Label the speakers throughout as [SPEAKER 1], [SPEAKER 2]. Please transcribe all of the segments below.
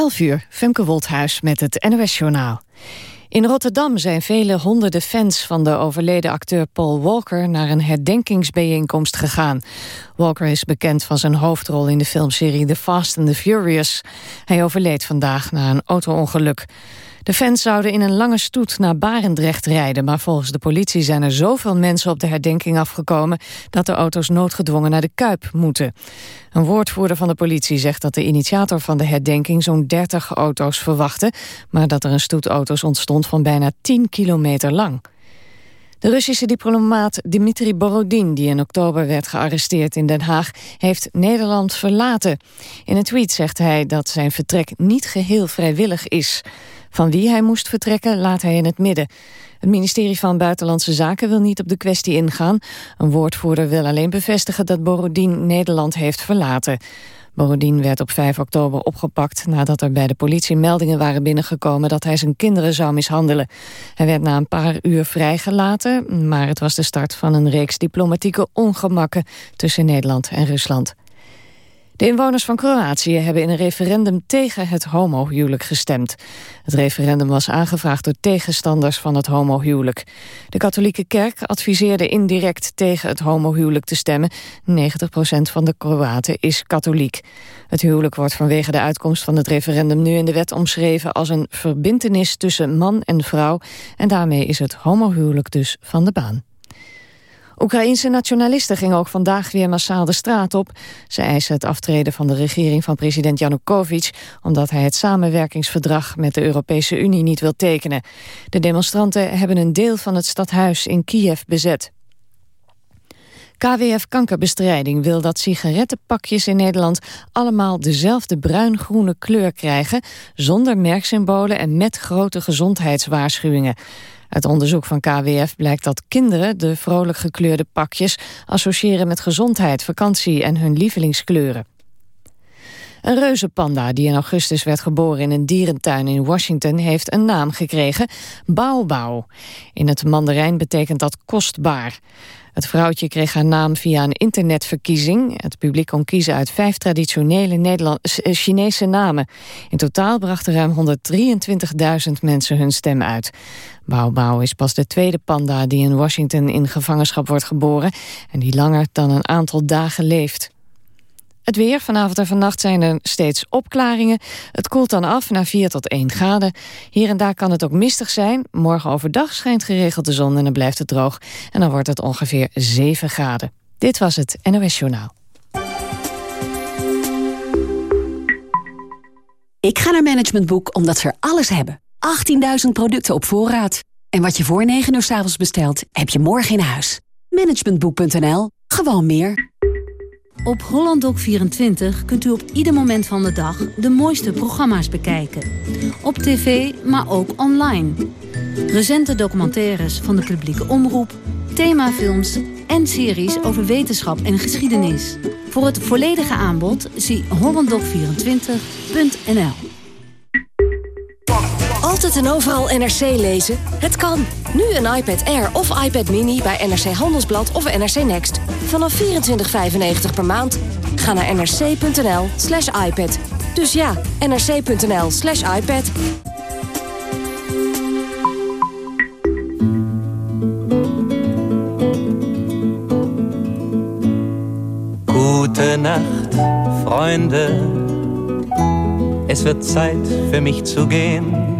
[SPEAKER 1] 11 uur, Femke Wolthuis met het NOS-journaal. In Rotterdam zijn vele honderden fans van de overleden acteur Paul Walker... naar een herdenkingsbijeenkomst gegaan. Walker is bekend van zijn hoofdrol in de filmserie The Fast and the Furious. Hij overleed vandaag na een auto-ongeluk. De fans zouden in een lange stoet naar Barendrecht rijden... maar volgens de politie zijn er zoveel mensen op de herdenking afgekomen... dat de auto's noodgedwongen naar de Kuip moeten. Een woordvoerder van de politie zegt dat de initiator van de herdenking... zo'n 30 auto's verwachtte... maar dat er een stoet auto's ontstond van bijna 10 kilometer lang. De Russische diplomaat Dmitri Borodin, die in oktober werd gearresteerd in Den Haag, heeft Nederland verlaten. In een tweet zegt hij dat zijn vertrek niet geheel vrijwillig is. Van wie hij moest vertrekken laat hij in het midden. Het ministerie van Buitenlandse Zaken wil niet op de kwestie ingaan. Een woordvoerder wil alleen bevestigen dat Borodin Nederland heeft verlaten. Borodin werd op 5 oktober opgepakt nadat er bij de politie meldingen waren binnengekomen dat hij zijn kinderen zou mishandelen. Hij werd na een paar uur vrijgelaten, maar het was de start van een reeks diplomatieke ongemakken tussen Nederland en Rusland. De inwoners van Kroatië hebben in een referendum tegen het homohuwelijk gestemd. Het referendum was aangevraagd door tegenstanders van het homohuwelijk. De katholieke kerk adviseerde indirect tegen het homohuwelijk te stemmen. 90% van de Kroaten is katholiek. Het huwelijk wordt vanwege de uitkomst van het referendum nu in de wet omschreven als een verbintenis tussen man en vrouw. En daarmee is het homohuwelijk dus van de baan. Oekraïense nationalisten gingen ook vandaag weer massaal de straat op. Ze eisen het aftreden van de regering van president Janukovic... omdat hij het samenwerkingsverdrag met de Europese Unie niet wil tekenen. De demonstranten hebben een deel van het stadhuis in Kiev bezet. KWF Kankerbestrijding wil dat sigarettenpakjes in Nederland allemaal dezelfde bruin-groene kleur krijgen, zonder merksymbolen en met grote gezondheidswaarschuwingen. Uit onderzoek van KWF blijkt dat kinderen de vrolijk gekleurde pakjes associëren met gezondheid, vakantie en hun lievelingskleuren. Een reuzenpanda die in augustus werd geboren in een dierentuin in Washington heeft een naam gekregen, Baobao. In het Mandarijn betekent dat kostbaar. Het vrouwtje kreeg haar naam via een internetverkiezing. Het publiek kon kiezen uit vijf traditionele Nederland eh, Chinese namen. In totaal brachten ruim 123.000 mensen hun stem uit. Bao is pas de tweede panda die in Washington in gevangenschap wordt geboren... en die langer dan een aantal dagen leeft. Het weer, vanavond en vannacht zijn er steeds opklaringen. Het koelt dan af naar 4 tot 1 graden. Hier en daar kan het ook mistig zijn. Morgen overdag schijnt geregeld de zon en dan blijft het droog. En dan wordt het ongeveer 7 graden. Dit was het NOS Journaal.
[SPEAKER 2] Ik ga naar Management Boek omdat ze er alles hebben. 18.000 producten op voorraad. En wat je voor 9 uur s avonds bestelt, heb je morgen in huis. Managementboek.nl. Gewoon meer.
[SPEAKER 3] Op HollandDoc24 kunt u op ieder moment van de dag de mooiste programma's bekijken. Op tv, maar ook online. Recente documentaires van de publieke omroep, themafilms en series over wetenschap en geschiedenis. Voor het volledige aanbod zie hollanddoc24.nl
[SPEAKER 4] altijd en overal NRC lezen? Het kan. Nu een iPad Air of iPad Mini bij NRC Handelsblad of NRC Next. Vanaf 24,95 per maand. Ga naar nrc.nl slash iPad. Dus ja, nrc.nl slash iPad.
[SPEAKER 5] Nacht, Freunde. Es wird Zeit für mich zu gehen.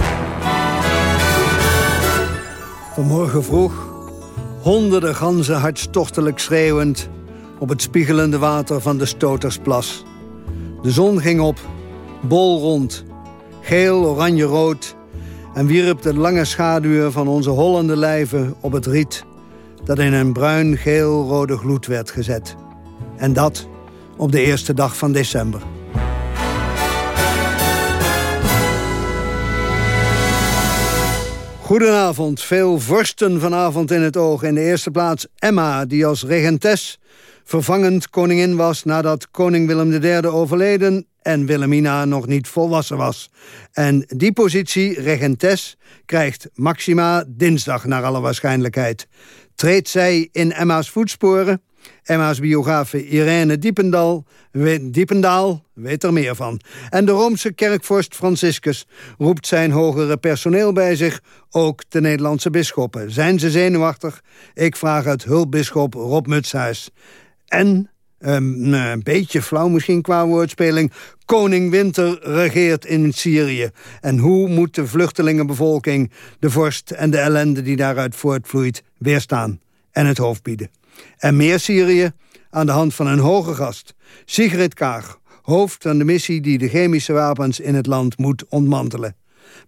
[SPEAKER 6] Vanmorgen vroeg, honderden ganzen hartstochtelijk schreeuwend... op het spiegelende water van de Stotersplas. De zon ging op, bol rond, geel, oranje, rood... en wierp de lange schaduwen van onze hollende lijven op het riet... dat in een bruin-geel-rode gloed werd gezet. En dat op de eerste dag van december. Goedenavond. Veel vorsten vanavond in het oog. In de eerste plaats Emma, die als regentes vervangend koningin was... nadat koning Willem III overleden en Wilhelmina nog niet volwassen was. En die positie, regentes, krijgt Maxima dinsdag naar alle waarschijnlijkheid. Treedt zij in Emma's voetsporen? Emma's biografe Irene Diependal, Diependaal weet er meer van. En de Roomse kerkvorst Franciscus roept zijn hogere personeel bij zich, ook de Nederlandse bisschoppen. Zijn ze zenuwachtig? Ik vraag het hulpbisschop Rob Mutshuis. En Um, een beetje flauw misschien qua woordspeling. Koning Winter regeert in Syrië. En hoe moet de vluchtelingenbevolking de vorst en de ellende die daaruit voortvloeit weerstaan en het hoofd bieden? En meer Syrië aan de hand van een hoge gast. Sigrid Kaag, hoofd van de missie die de chemische wapens in het land moet ontmantelen.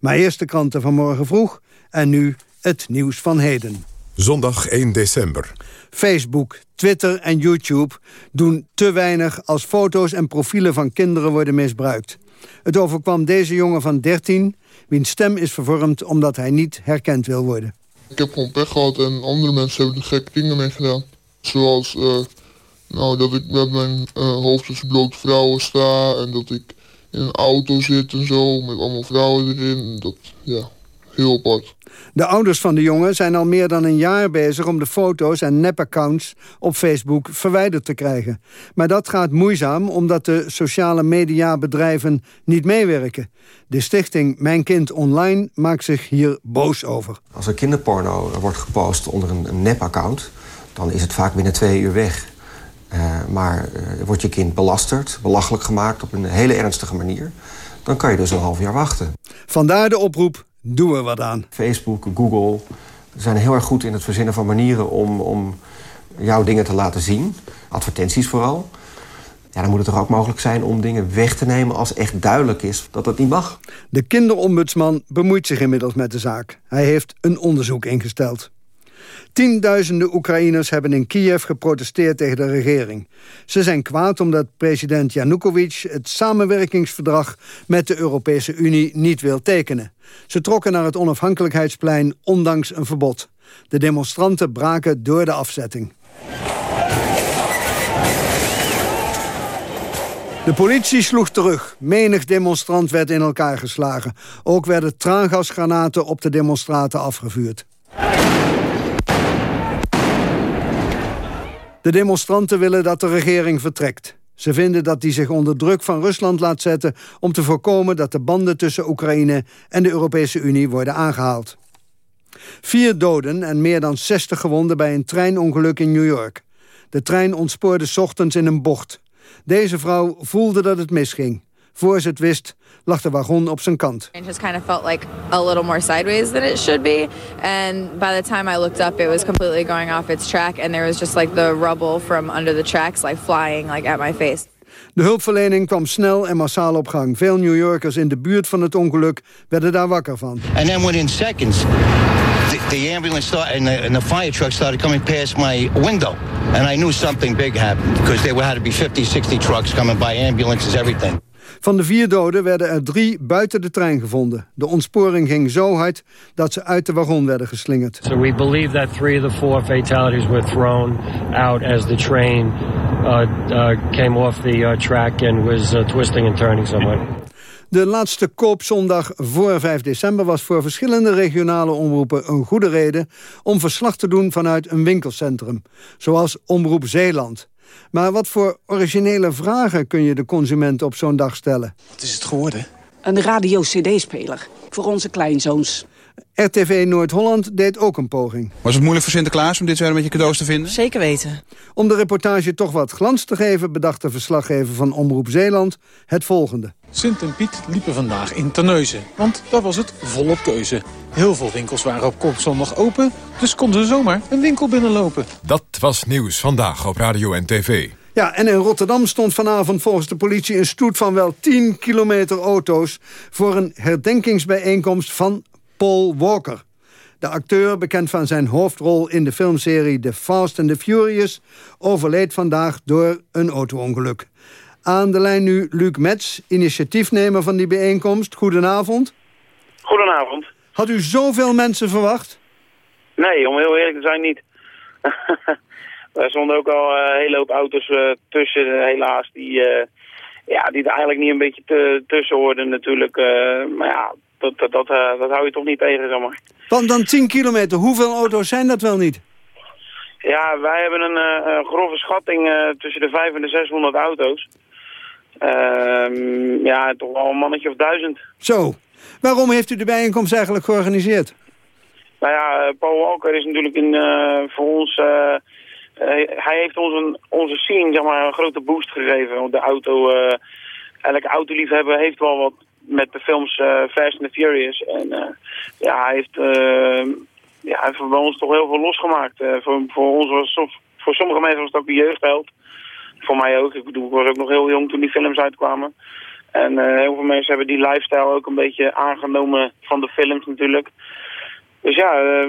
[SPEAKER 6] Maar eerst de kranten van morgen vroeg en nu het nieuws van heden.
[SPEAKER 7] Zondag 1 december.
[SPEAKER 6] Facebook, Twitter en YouTube doen te weinig als foto's en profielen van kinderen worden misbruikt. Het overkwam deze jongen van 13, wiens stem is vervormd omdat hij niet herkend wil worden.
[SPEAKER 8] Ik heb gewoon pech gehad en andere mensen hebben er gekke dingen mee gedaan. Zoals uh, nou, dat ik met mijn uh, hoofd tussen blote vrouwen sta en dat ik in een auto zit en zo met allemaal vrouwen erin. Dat, ja, heel apart.
[SPEAKER 6] De ouders van de jongen zijn al meer dan een jaar bezig... om de foto's en nepaccounts op Facebook verwijderd te krijgen. Maar dat gaat moeizaam omdat de sociale mediabedrijven niet meewerken. De stichting Mijn Kind Online maakt zich hier boos over.
[SPEAKER 9] Als er kinderporno wordt gepost onder een nepaccount... dan is het vaak binnen twee uur weg. Uh, maar uh, wordt je kind belasterd, belachelijk gemaakt op een hele ernstige manier... dan kan je dus een half jaar wachten.
[SPEAKER 6] Vandaar de oproep Doe er wat aan.
[SPEAKER 9] Facebook, Google zijn heel erg goed in het verzinnen van manieren om, om jouw dingen te laten zien. Advertenties vooral. Ja, dan moet het toch ook mogelijk zijn om dingen weg te nemen als echt duidelijk is dat dat niet mag.
[SPEAKER 6] De kinderombudsman bemoeit zich inmiddels met de zaak. Hij heeft een onderzoek ingesteld. Tienduizenden Oekraïners hebben in Kiev geprotesteerd tegen de regering. Ze zijn kwaad omdat president Yanukovych het samenwerkingsverdrag met de Europese Unie niet wil tekenen. Ze trokken naar het onafhankelijkheidsplein ondanks een verbod. De demonstranten braken door de afzetting. De politie sloeg terug. Menig demonstrant werd in elkaar geslagen. Ook werden traangasgranaten op de demonstranten afgevuurd. De demonstranten willen dat de regering vertrekt. Ze vinden dat die zich onder druk van Rusland laat zetten... om te voorkomen dat de banden tussen Oekraïne en de Europese Unie worden aangehaald. Vier doden en meer dan 60 gewonden bij een treinongeluk in New York. De trein ontspoorde ochtends in een bocht. Deze vrouw voelde dat het misging. Voor ze het wist, lag de wagon op zijn kant.
[SPEAKER 10] It just kind of felt like a little more sideways than it should be. And by the time I looked up, it was completely going off its track. And there was just like the rubble from under the tracks, like flying like at my face.
[SPEAKER 6] De hulpverlening kwam snel en massaal op gang. Veel New Yorkers in de buurt van het ongeluk werden daar wakker van.
[SPEAKER 11] And then within seconds, the, the ambulance started, and, the, and the fire truck started coming past my window. And I knew something big happened because there had to be 50, 60 trucks coming by, ambulances, everything.
[SPEAKER 6] Van de vier doden werden er drie buiten de trein gevonden. De ontsporing ging zo hard dat ze uit de wagon werden geslingerd.
[SPEAKER 12] So we believe that three of the four fatalities were thrown out as the train uh, uh, came off the uh, track and was uh, twisting and turning somewhat.
[SPEAKER 6] De laatste koopzondag voor 5 december was voor verschillende regionale omroepen een goede reden om verslag te doen vanuit een winkelcentrum, zoals Omroep Zeeland. Maar wat voor originele vragen kun je de consument op zo'n dag stellen?
[SPEAKER 13] Wat is het geworden?
[SPEAKER 14] Een radio-cd-speler voor onze kleinzoons.
[SPEAKER 6] RTV Noord-Holland deed ook een poging.
[SPEAKER 13] Was het moeilijk voor Sinterklaas om dit weer met je cadeaus te vinden?
[SPEAKER 14] Zeker weten.
[SPEAKER 6] Om de reportage toch wat glans te geven... bedacht de verslaggever van Omroep Zeeland het volgende.
[SPEAKER 15] Sint en Piet liepen vandaag in Terneuzen, want daar was het volop keuze. Heel veel winkels waren op koopzondag open, dus konden ze zomaar een winkel binnenlopen.
[SPEAKER 7] Dat was nieuws vandaag op radio en tv.
[SPEAKER 6] Ja, en in Rotterdam stond vanavond volgens de politie een stoet van wel 10 kilometer auto's... voor een herdenkingsbijeenkomst van Paul Walker. De acteur, bekend van zijn hoofdrol in de filmserie The Fast and the Furious... overleed vandaag door een auto-ongeluk. Aan de lijn nu Luc Metz, initiatiefnemer van die bijeenkomst. Goedenavond.
[SPEAKER 16] Goedenavond.
[SPEAKER 6] Had u zoveel mensen verwacht?
[SPEAKER 16] Nee, om heel eerlijk te zijn niet. er stonden ook al een hele hoop auto's tussen, helaas, die, ja, die er eigenlijk niet een beetje te, tussen hoorden natuurlijk. maar ja, dat, dat, dat, dat hou je toch niet tegen, zeg maar.
[SPEAKER 6] Want dan 10 kilometer, hoeveel auto's zijn dat wel niet?
[SPEAKER 16] Ja, wij hebben een, uh, grove schatting uh, tussen de 500 en de 600 auto's. Uh, ja, toch wel een mannetje of duizend.
[SPEAKER 6] Zo. Waarom heeft u de bijeenkomst eigenlijk georganiseerd?
[SPEAKER 16] Nou ja, Paul Walker is natuurlijk in, voor ons... hij heeft ons een, onze scene zeg maar, een grote boost gegeven. Want de auto... elke autoliefhebber heeft wel wat met de films Fast and the Furious. En ja, hij heeft ja, hij heeft bij ons toch heel veel losgemaakt. Voor, voor, ons was, voor sommige mensen was het ook een jeugdheld. Voor mij ook. Ik bedoel, ik was ook nog heel jong toen die films uitkwamen. En uh, heel veel mensen hebben die lifestyle ook een beetje aangenomen van de films natuurlijk. Dus ja, uh,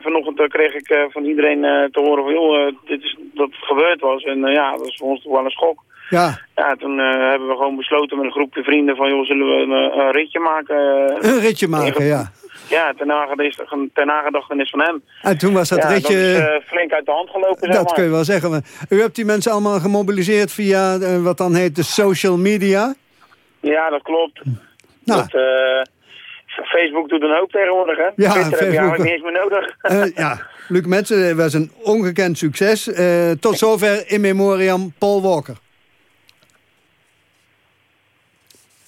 [SPEAKER 16] vanochtend kreeg ik van iedereen te horen van, joh, dit is, dat het gebeurd was. En ja, dat was voor ons toch wel een schok.
[SPEAKER 6] Ja.
[SPEAKER 16] Ja, toen hebben we gewoon besloten met een groepje vrienden van, joh, zullen we een, een ritje maken?
[SPEAKER 6] Een ritje maken, ja.
[SPEAKER 16] Ja, ten nagedachtenis, ten nagedachtenis van hem.
[SPEAKER 6] En toen was dat
[SPEAKER 16] ja,
[SPEAKER 6] ritje...
[SPEAKER 16] Dat is uh, flink uit de hand gelopen,
[SPEAKER 6] Dat
[SPEAKER 16] maar.
[SPEAKER 6] kun je wel zeggen. Maar u hebt die mensen allemaal gemobiliseerd via uh, wat dan heet de social media?
[SPEAKER 16] Ja, dat klopt.
[SPEAKER 6] Nou.
[SPEAKER 16] Dat, uh, Facebook doet een hoop tegenwoordig, hè?
[SPEAKER 6] Ja,
[SPEAKER 16] Twitter
[SPEAKER 6] Facebook.
[SPEAKER 16] heb je eigenlijk niet eens meer nodig.
[SPEAKER 6] ja, Luc Mensen was een ongekend succes. tot zover in memoriam Paul Walker.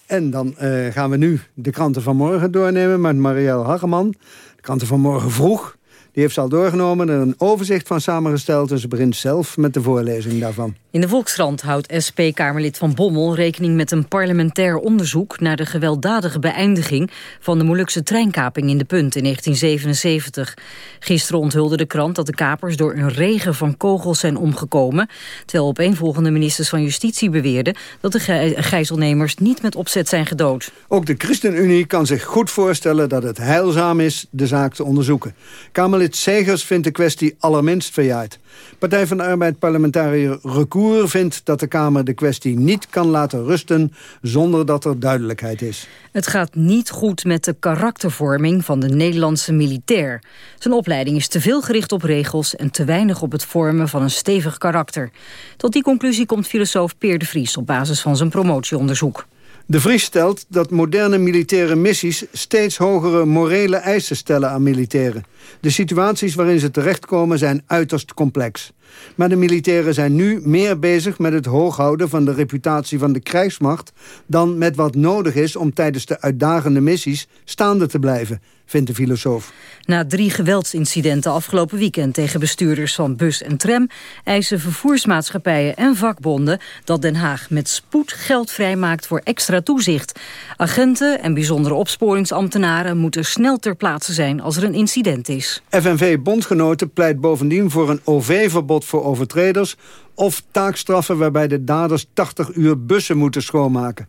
[SPEAKER 6] En dan uh, gaan we nu de kranten van morgen doornemen met Marielle Hageman. De kranten van morgen vroeg. Die heeft ze al doorgenomen, er een overzicht van samengesteld... en ze begint zelf met de voorlezing daarvan.
[SPEAKER 17] In de Volkskrant houdt SP-Kamerlid Van Bommel rekening met een parlementair onderzoek... naar de gewelddadige beëindiging van de Molukse treinkaping in de Punt in 1977. Gisteren onthulde de krant dat de kapers door een regen van kogels zijn omgekomen... terwijl opeenvolgende ministers van Justitie beweerden... dat de gijzelnemers niet met opzet zijn gedood.
[SPEAKER 6] Ook de ChristenUnie kan zich goed voorstellen dat het heilzaam is de zaak te onderzoeken. Kamerlid Segers vindt de kwestie allerminst verjaard. Partij van de Arbeid parlementariër Recour vindt dat de Kamer de kwestie niet kan laten rusten zonder dat er duidelijkheid is.
[SPEAKER 17] Het gaat niet goed met de karaktervorming van de Nederlandse militair. Zijn opleiding is te veel gericht op regels en te weinig op het vormen van een stevig karakter. Tot die conclusie komt filosoof Peer de Vries op basis van zijn promotieonderzoek.
[SPEAKER 6] De Vries stelt dat moderne militaire missies steeds hogere morele eisen stellen aan militairen. De situaties waarin ze terechtkomen zijn uiterst complex. Maar de militairen zijn nu meer bezig met het hooghouden van de reputatie van de krijgsmacht... dan met wat nodig is om tijdens de uitdagende missies staande te blijven, vindt de filosoof.
[SPEAKER 17] Na drie geweldsincidenten afgelopen weekend tegen bestuurders van bus en tram... eisen vervoersmaatschappijen en vakbonden dat Den Haag met spoed geld vrijmaakt voor extra toezicht. Agenten en bijzondere opsporingsambtenaren moeten snel ter plaatse zijn als er een incident is.
[SPEAKER 6] FNV-bondgenoten pleit bovendien voor een OV-verbod voor overtreders... of taakstraffen waarbij de daders 80 uur bussen moeten schoonmaken.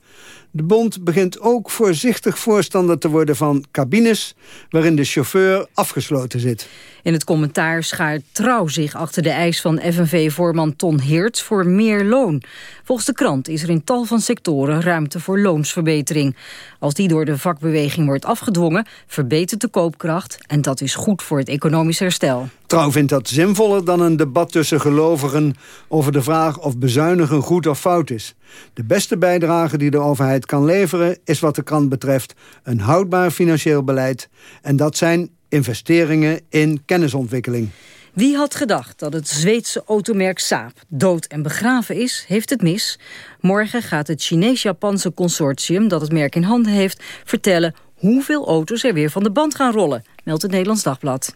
[SPEAKER 6] De bond begint ook voorzichtig voorstander te worden van cabines... waarin de chauffeur afgesloten zit.
[SPEAKER 17] In het commentaar schaart Trouw zich achter de eis van FNV-voorman Ton Heerts voor meer loon. Volgens de krant is er in tal van sectoren ruimte voor loonsverbetering. Als die door de vakbeweging wordt afgedwongen, verbetert de koopkracht... en dat is goed voor het economisch herstel.
[SPEAKER 6] Trouw vindt dat zinvoller dan een debat tussen gelovigen... over de vraag of bezuinigen goed of fout is. De beste bijdrage die de overheid kan leveren... is wat de krant betreft een houdbaar financieel beleid. En dat zijn investeringen in kennisontwikkeling.
[SPEAKER 17] Wie had gedacht dat het Zweedse automerk Saab dood en begraven is, heeft het mis. Morgen gaat het Chinees-Japanse consortium dat het merk in handen heeft... vertellen hoeveel auto's er weer van de band gaan rollen, meldt het Nederlands Dagblad.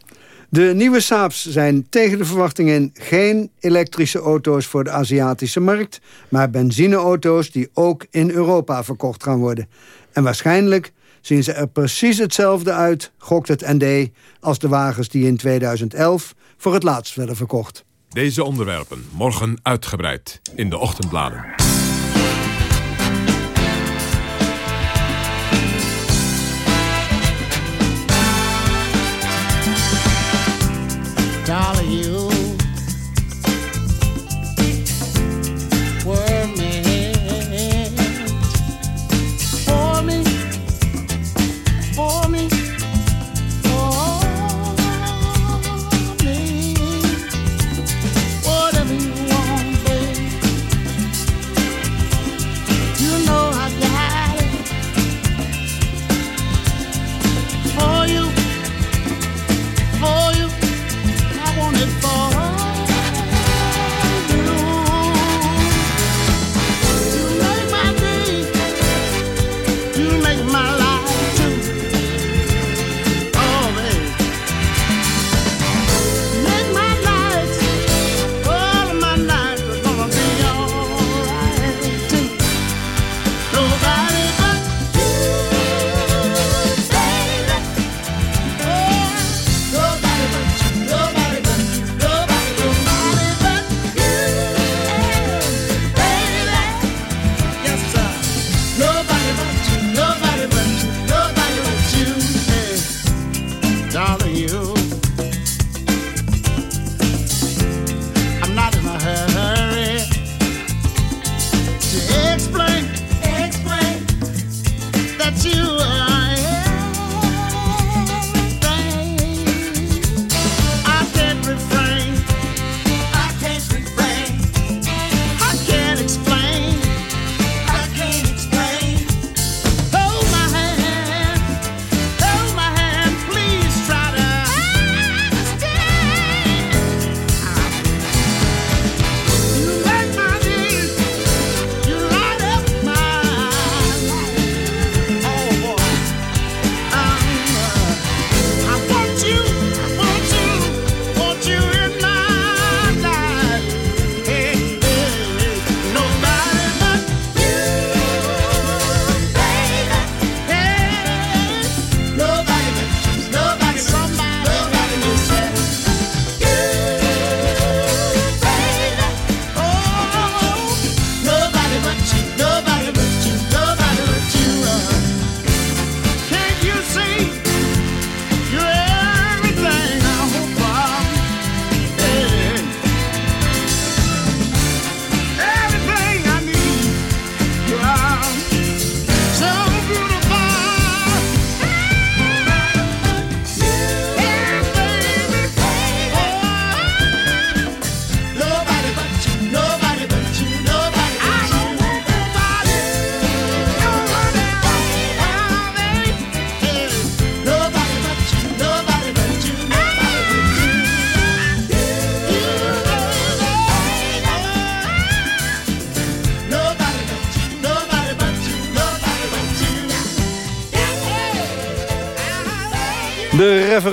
[SPEAKER 6] De nieuwe Saabs zijn tegen de verwachtingen geen elektrische auto's voor de Aziatische markt... maar benzineauto's die ook in Europa verkocht gaan worden. En waarschijnlijk zien ze er precies hetzelfde uit, gokt het ND... als de wagens die in 2011 voor het laatst werden verkocht.
[SPEAKER 7] Deze onderwerpen morgen uitgebreid in de ochtendbladen.
[SPEAKER 18] Darling, you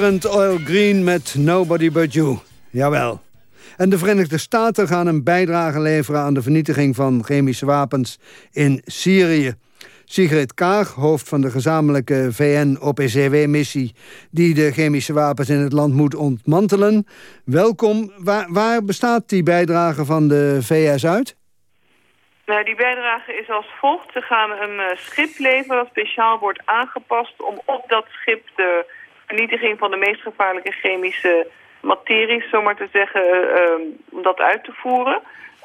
[SPEAKER 6] Oil Green met Nobody But You. Jawel. En de Verenigde Staten gaan een bijdrage leveren... aan de vernietiging van chemische wapens in Syrië. Sigrid Kaag, hoofd van de gezamenlijke VN-OPCW-missie... die de chemische wapens in het land moet ontmantelen. Welkom. Waar, bestaat die bijdrage van de VS uit?
[SPEAKER 18] Nou, die bijdrage is als volgt. Ze gaan een uh, schip leveren dat speciaal wordt aangepast... om op dat schip de vernietiging van de meest gevaarlijke chemische materies, zomaar te zeggen, uh, om dat uit te voeren.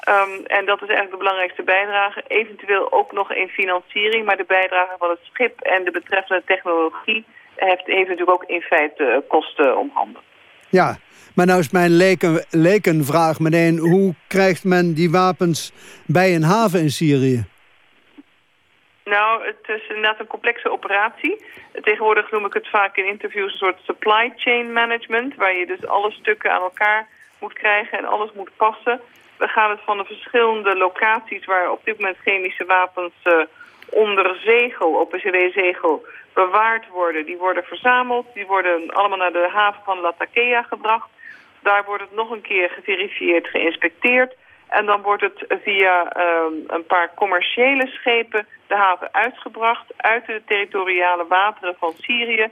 [SPEAKER 18] Um, en dat is eigenlijk de belangrijkste bijdrage. Eventueel ook nog in financiering, maar de bijdrage van het schip en de betreffende technologie heeft, heeft natuurlijk ook in feite kosten om handen.
[SPEAKER 6] Ja, maar nou is mijn leken, lekenvraag meteen, hoe krijgt men die wapens bij een haven in Syrië?
[SPEAKER 18] Nou, het is inderdaad een complexe operatie. Tegenwoordig noem ik het vaak in interviews een soort supply chain management... waar je dus alle stukken aan elkaar moet krijgen en alles moet passen. We gaan het van de verschillende locaties waar op dit moment chemische wapens uh, onder zegel, op een CD-zegel, bewaard worden. Die worden verzameld, die worden allemaal naar de haven van Latakia gebracht. Daar wordt het nog een keer geverifieerd, geïnspecteerd. En dan wordt het via uh, een paar commerciële schepen de haven uitgebracht uit de territoriale wateren van Syrië.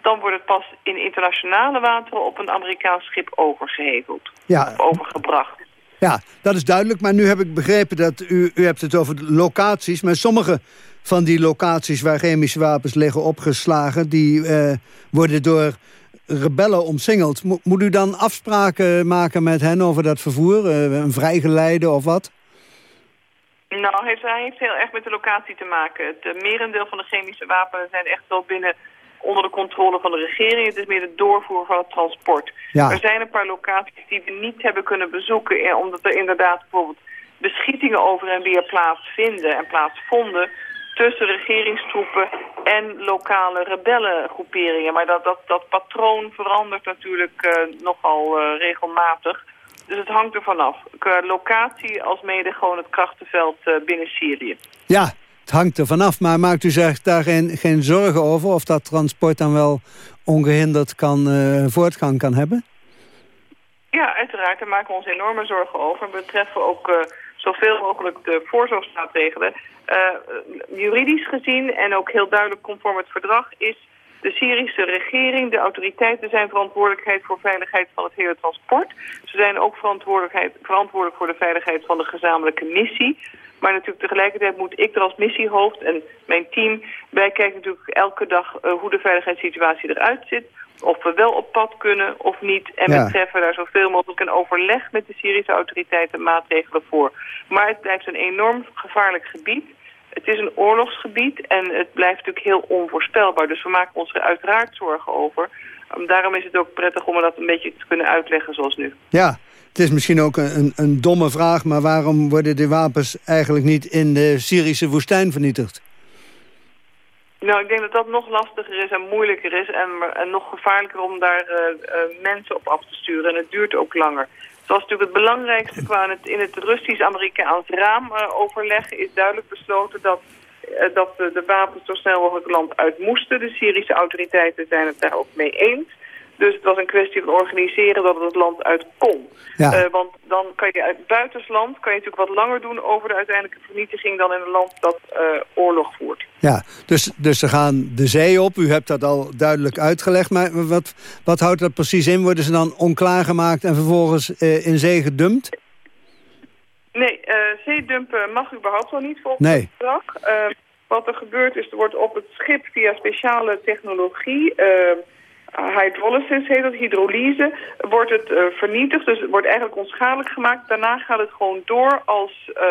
[SPEAKER 18] Dan wordt het pas in internationale wateren op een Amerikaans schip overgeheveld. Ja. Of overgebracht.
[SPEAKER 6] Ja, dat is duidelijk. Maar nu heb ik begrepen dat u, u hebt het over locaties. Maar sommige van die locaties waar chemische wapens liggen opgeslagen... die uh, worden door rebellen omsingeld. moet u dan afspraken maken met hen over dat vervoer? Uh, een vrijgeleide of wat?
[SPEAKER 18] Nou, heeft, hij heeft heel erg met de locatie te maken. Het merendeel van de chemische wapens zijn echt wel binnen onder de controle van de regering. Het is meer de doorvoer van het transport. Er zijn een paar locaties die we niet hebben kunnen bezoeken... Eh, omdat er inderdaad bijvoorbeeld beschietingen over en weer plaatsvinden en plaatsvonden tussen regeringstroepen en lokale rebellengroeperingen. Maar dat, dat, dat patroon verandert natuurlijk uh, nogal uh, regelmatig. Dus het hangt er vanaf. Locatie als mede gewoon het krachtenveld uh, binnen Syrië.
[SPEAKER 6] Ja, het hangt er vanaf. Maar maakt u zich daar geen, geen zorgen over... of dat transport dan wel ongehinderd kan, voortgang kan hebben?
[SPEAKER 18] Ja, uiteraard. Daar maken we ons enorme zorgen over. We betreffen ook zoveel mogelijk de voorzorgsmaatregelen. Uh, juridisch gezien en ook heel duidelijk conform het verdrag is de Syrische regering, de autoriteiten zijn verantwoordelijkheid voor veiligheid van het hele transport. Ze zijn ook verantwoordelijk voor de veiligheid van de gezamenlijke missie. Maar natuurlijk tegelijkertijd moet ik er als missiehoofd en mijn team... wij kijken natuurlijk elke dag uh, hoe de veiligheidssituatie eruit ziet of we wel op pad kunnen of niet. En we treffen daar zoveel mogelijk een overleg met de Syrische autoriteiten maatregelen voor. Maar het blijft een enorm gevaarlijk gebied. Het is een oorlogsgebied en het blijft natuurlijk heel onvoorspelbaar. Dus we maken ons er uiteraard zorgen over. Um, daarom is het ook prettig om dat een beetje te kunnen uitleggen zoals nu.
[SPEAKER 6] Ja, het is misschien ook een, een domme vraag... maar waarom worden de wapens eigenlijk niet in de Syrische woestijn vernietigd?
[SPEAKER 18] Nou, ik denk dat dat nog lastiger is en moeilijker is en, nog gevaarlijker om daar uh, uh, mensen op af te sturen. En het duurt ook langer. Zoals natuurlijk het belangrijkste qua het, in het Russisch-Amerikaans raamoverleg uh, is duidelijk besloten dat, dat de, de wapens zo snel mogelijk het land uit moesten. De Syrische autoriteiten zijn het daar ook mee eens. Dus het was een kwestie van organiseren dat het het land uit kon. Ja. Uh, want dan kan je uit het buitensland kan je natuurlijk wat langer doen over de uiteindelijke vernietiging dan in een land dat uh, oorlog voert.
[SPEAKER 6] Ja, dus, dus ze gaan de zee op. U hebt dat al duidelijk uitgelegd. Maar wat, wat houdt dat precies in? Worden ze dan onklaargemaakt en vervolgens uh, in zee gedumpt?
[SPEAKER 18] Nee, zeedumpen mag überhaupt wel niet volgens nee. het verdrag. wat er gebeurt is, er wordt op het schip via speciale technologie hydrolysis heet dat, hydrolyse, wordt het uh, vernietigd. Dus het wordt eigenlijk onschadelijk gemaakt. Daarna gaat het gewoon door als uh,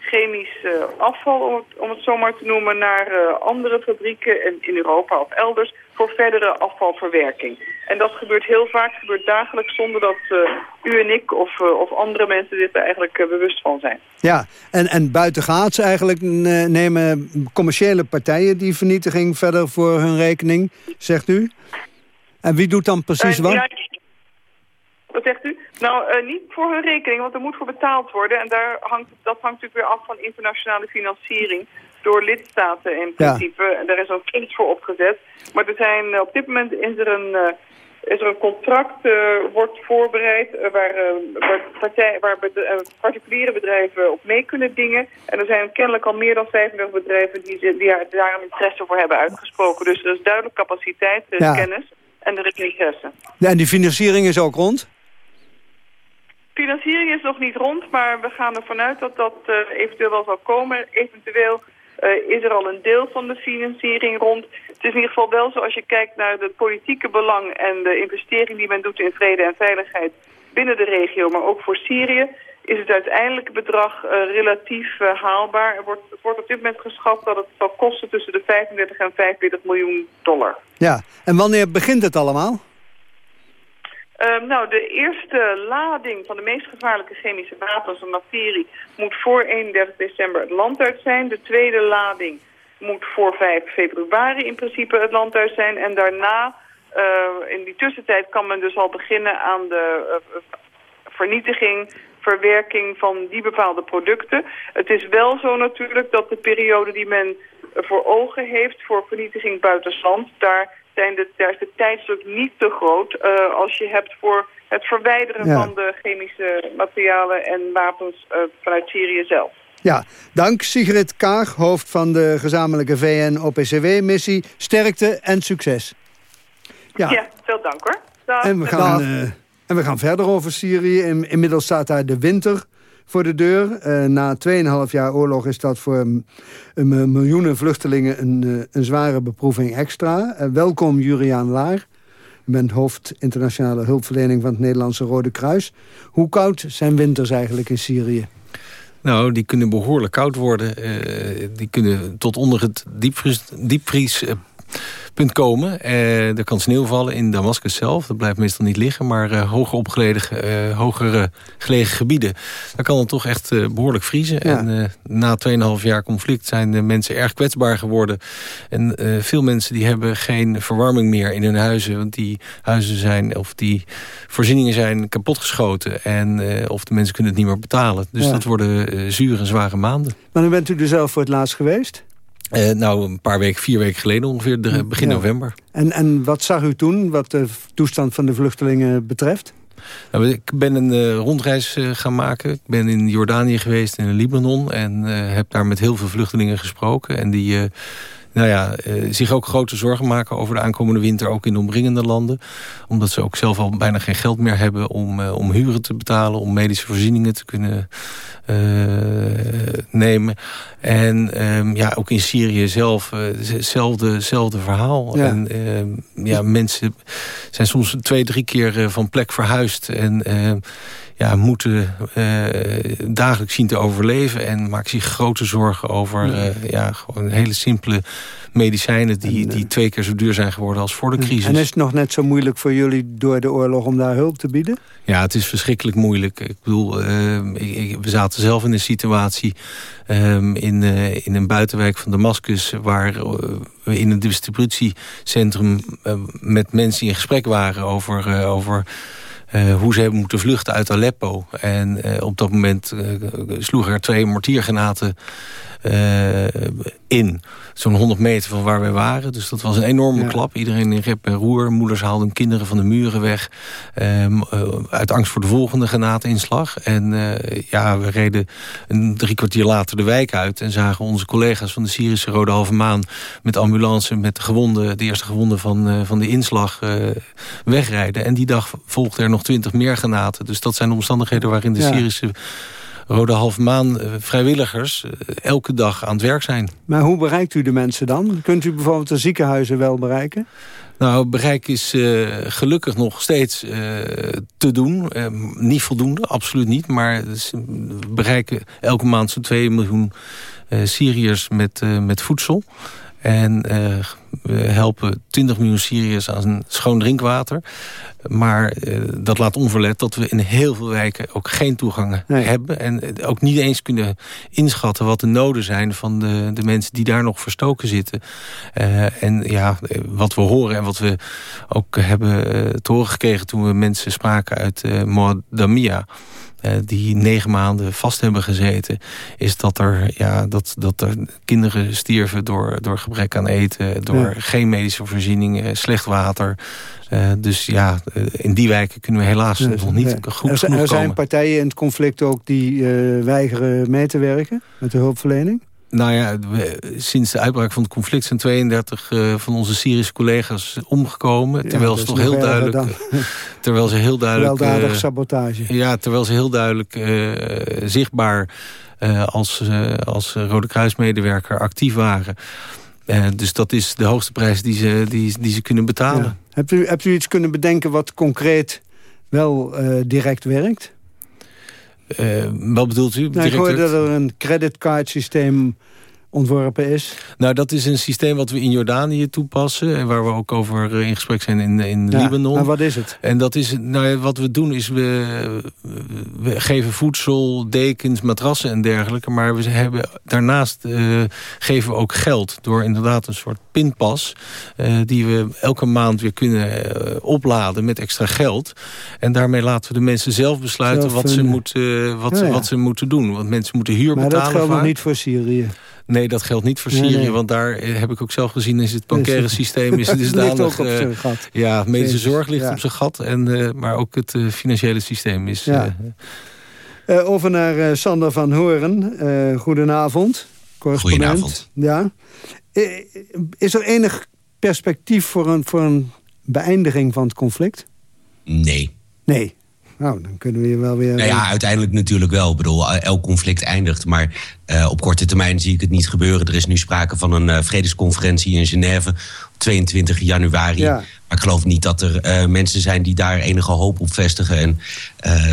[SPEAKER 18] chemisch uh, afval, om het, zo maar te noemen, naar andere fabrieken in, in Europa of elders voor verdere afvalverwerking. En dat gebeurt heel vaak, gebeurt dagelijks zonder dat u en ik of, of andere mensen dit eigenlijk bewust van zijn.
[SPEAKER 6] Ja, en, en buitengaats eigenlijk nemen commerciële partijen die vernietiging verder voor hun rekening, zegt u? En wie doet dan precies uh, wat? Ja,
[SPEAKER 18] wat zegt u? Nou, uh, niet voor hun rekening, want er moet voor betaald worden. En daar hangt, dat hangt natuurlijk weer af van internationale financiering. door lidstaten in principe. En daar is ook iets voor opgezet. Maar er zijn, op dit moment is er een is er een contract uh, wordt voorbereid uh, waar, waar, partij, waar particuliere bedrijven op mee kunnen dingen. En er zijn kennelijk al meer dan 35 bedrijven die, die daar een interesse voor hebben uitgesproken. Dus er is duidelijk capaciteit, is kennis en interesse.
[SPEAKER 6] Ja, en die financiering is ook rond?
[SPEAKER 18] Financiering is nog niet rond, maar we gaan ervan uit dat dat eventueel wel zal komen. Eventueel uh, is er al een deel van de financiering rond. Het is in ieder geval wel zo als je kijkt naar het politieke belang en de investering die men doet in vrede en veiligheid binnen de regio, maar ook voor Syrië, is het uiteindelijke bedrag uh, relatief uh, haalbaar. Er wordt, het wordt op dit moment geschat dat het zal kosten tussen de 35 en 45 miljoen dollar.
[SPEAKER 6] Ja, en wanneer begint het allemaal?
[SPEAKER 18] Um, nou, de eerste lading van de meest gevaarlijke chemische wapens en materie moet voor 31 december het land uit zijn. De tweede lading moet voor 5 februari in principe het land uit zijn. En daarna, uh, in die tussentijd, kan men dus al beginnen aan de vernietiging, verwerking van die bepaalde producten. Het is wel zo natuurlijk dat de periode die men voor ogen heeft voor vernietiging buitensland, daar zijn de, daar is de tijdsdruk niet te groot uh, als je hebt voor het verwijderen van de chemische materialen en wapens uh, vanuit Syrië zelf.
[SPEAKER 6] Ja, dank Sigrid Kaag, hoofd van de gezamenlijke VN-OPCW-missie. Sterkte en succes.
[SPEAKER 18] Ja, ja veel dank hoor.
[SPEAKER 6] Dag. En, we gaan, uh, en we gaan verder over Syrië. In, inmiddels staat daar de winter voor de deur. Uh, na 2,5 jaar oorlog is dat voor een miljoenen vluchtelingen een, uh, een zware beproeving extra. Uh, welkom Juriaan Laar. U bent hoofd internationale hulpverlening van het Nederlandse Rode Kruis. Hoe koud zijn winters eigenlijk in Syrië?
[SPEAKER 19] Nou, die kunnen behoorlijk koud worden. die kunnen tot onder het diepvries, diepvries punt komen. Uh, er kan sneeuw vallen in Damascus zelf. Dat blijft meestal niet liggen. Maar uh, hoger opgelegen, uh, hogere gelegen gebieden... daar kan het toch echt behoorlijk vriezen. En na 2,5 jaar conflict zijn de mensen erg kwetsbaar geworden. En veel mensen die hebben geen verwarming meer in hun huizen. Want die huizen zijn, of die voorzieningen zijn kapotgeschoten. En of de mensen kunnen het niet meer betalen. Dus dat worden zure en zware maanden.
[SPEAKER 6] Maar nu bent u er zelf voor het laatst geweest?
[SPEAKER 19] Uh, nou, een paar weken, vier weken geleden ongeveer, de, begin november.
[SPEAKER 6] En, en wat zag u toen, wat de toestand van de vluchtelingen betreft?
[SPEAKER 19] Nou, ik ben een uh, rondreis uh, gaan maken. Ik ben in Jordanië geweest en in Libanon. En heb daar met heel veel vluchtelingen gesproken. En die nou ja, uh, zich ook grote zorgen maken over de aankomende winter... ook in de omringende landen. Omdat ze ook zelf al bijna geen geld meer hebben om, uh, om huren te betalen... om medische voorzieningen te kunnen uh, nemen. En um, ja, ook in Syrië zelf, hetzelfde verhaal. Ja. En ehm, ja, mensen zijn soms twee, drie keer van plek verhuisd... en ehm, ja, moeten dagelijks zien te overleven... en maken zich grote zorgen over ja, gewoon hele simpele medicijnen... Die, en, die eh, twee keer zo duur zijn geworden als voor de crisis.
[SPEAKER 6] En is het nog net zo moeilijk voor jullie door de oorlog om daar hulp te bieden?
[SPEAKER 19] Ja, het is verschrikkelijk moeilijk. Ik bedoel, uh, ik, we zaten zelf in een situatie um, in, uh, in een buitenwijk van Damascus... waar we in een distributiecentrum met mensen in gesprek waren over... over uh, hoe ze hebben moeten vluchten uit Aleppo. En uh, op dat moment uh, sloegen er twee mortiergranaten in zo'n 100 meter van waar wij waren. Dus dat was een enorme klap. Iedereen in rep en roer. Moeders haalden kinderen van de muren weg. Um, uit angst voor de volgende granaatinslag. En uh, ja, we reden een drie kwartier later de wijk uit... en zagen onze collega's van de Syrische Rode Halve Maan... met ambulance, met de, gewonden, de eerste gewonden van, van de inslag wegrijden. En die dag volgden er nog twintig meer granaten. Dus dat zijn de omstandigheden waarin de ja. Syrische Rode Half Maan eh, vrijwilligers eh, elke dag aan het werk zijn.
[SPEAKER 6] Maar hoe bereikt u de mensen dan? Kunt u bijvoorbeeld de ziekenhuizen wel bereiken?
[SPEAKER 19] Nou, bereik is uh, gelukkig nog steeds uh, te doen. Uh, niet voldoende, absoluut niet. Maar we bereiken elke maand zo'n 2 miljoen Syriërs met, met voedsel. En we helpen 20 miljoen Syriërs aan schoon drinkwater. Maar uh, dat laat onverlet dat we in heel veel wijken ook geen toegang hebben. En ook niet eens kunnen inschatten wat de noden zijn van de, de mensen die daar nog verstoken zitten. Uh, en ja, wat we horen en wat we ook hebben uh, te horen gekregen toen we mensen spraken uit uh, Moadamia die negen maanden vast hebben gezeten... is dat er, ja, dat, dat er kinderen stierven door, door gebrek aan eten... door geen medische voorzieningen, slecht water. Uh, dus ja, in die wijken kunnen we helaas ja, nog niet ja. goed
[SPEAKER 6] er,
[SPEAKER 19] genoeg
[SPEAKER 6] Er zijn
[SPEAKER 19] komen.
[SPEAKER 6] partijen in het conflict ook die uh, weigeren mee te werken met de hulpverlening?
[SPEAKER 19] Nou ja, we, sinds de uitbraak van het conflict zijn 32 uh, van onze Syrische collega's omgekomen. Ja, terwijl ze toch heel duidelijk. Dan. terwijl ze heel duidelijk.
[SPEAKER 6] Weldadig uh, sabotage.
[SPEAKER 19] Ja, terwijl ze heel duidelijk uh, zichtbaar als, als Rode Kruismedewerker actief waren. Dus dat is de hoogste prijs die ze, die, die ze kunnen betalen. Ja.
[SPEAKER 6] Hebt, u, hebt u iets kunnen bedenken wat concreet wel direct werkt?
[SPEAKER 19] Uh, wat bedoelt u?
[SPEAKER 6] Nou, ik hoorde dat er een creditcard systeem ontworpen is.
[SPEAKER 19] Nou, dat is een systeem wat we in Jordanië toepassen... en waar we ook over in gesprek zijn in, in
[SPEAKER 6] ja,
[SPEAKER 19] Libanon.
[SPEAKER 6] Maar wat is het?
[SPEAKER 19] En dat is, nou, wat we doen is, we, we geven voedsel, dekens, matrassen en dergelijke... maar we hebben, daarnaast uh, geven we ook geld door inderdaad een soort pinpas... Uh, die we elke maand weer kunnen uh, opladen met extra geld. En daarmee laten we de mensen zelf besluiten zelf wat, ze, moeten, wat, ja, wat ze moeten doen. Want mensen moeten huur
[SPEAKER 6] maar
[SPEAKER 19] betalen
[SPEAKER 6] Maar dat geldt nog niet voor Syrië.
[SPEAKER 19] Nee, dat geldt niet voor Syrië, nee, nee. want daar heb ik ook zelf gezien... is het bankaire systeem is dusdanig...
[SPEAKER 6] uh, op gat.
[SPEAKER 19] Ja, medische zorg ligt ja. op zijn gat, en, uh, maar ook het uh, financiële systeem is...
[SPEAKER 6] Ja. over naar Sander van Horen. goedenavond, correspondent.
[SPEAKER 20] Goedenavond.
[SPEAKER 6] Ja. is er enig perspectief voor een, voor een beëindiging van het conflict?
[SPEAKER 20] Nee.
[SPEAKER 6] Nee. Nou, dan kunnen we je wel weer...
[SPEAKER 20] Nou ja, uiteindelijk natuurlijk wel. Ik bedoel, elk conflict eindigt. Maar uh, op korte termijn zie ik het niet gebeuren. Er is nu sprake van een uh, vredesconferentie in Genève... op 22 januari.
[SPEAKER 6] Ja.
[SPEAKER 20] Maar ik geloof niet dat er uh, mensen zijn die daar enige hoop op vestigen. En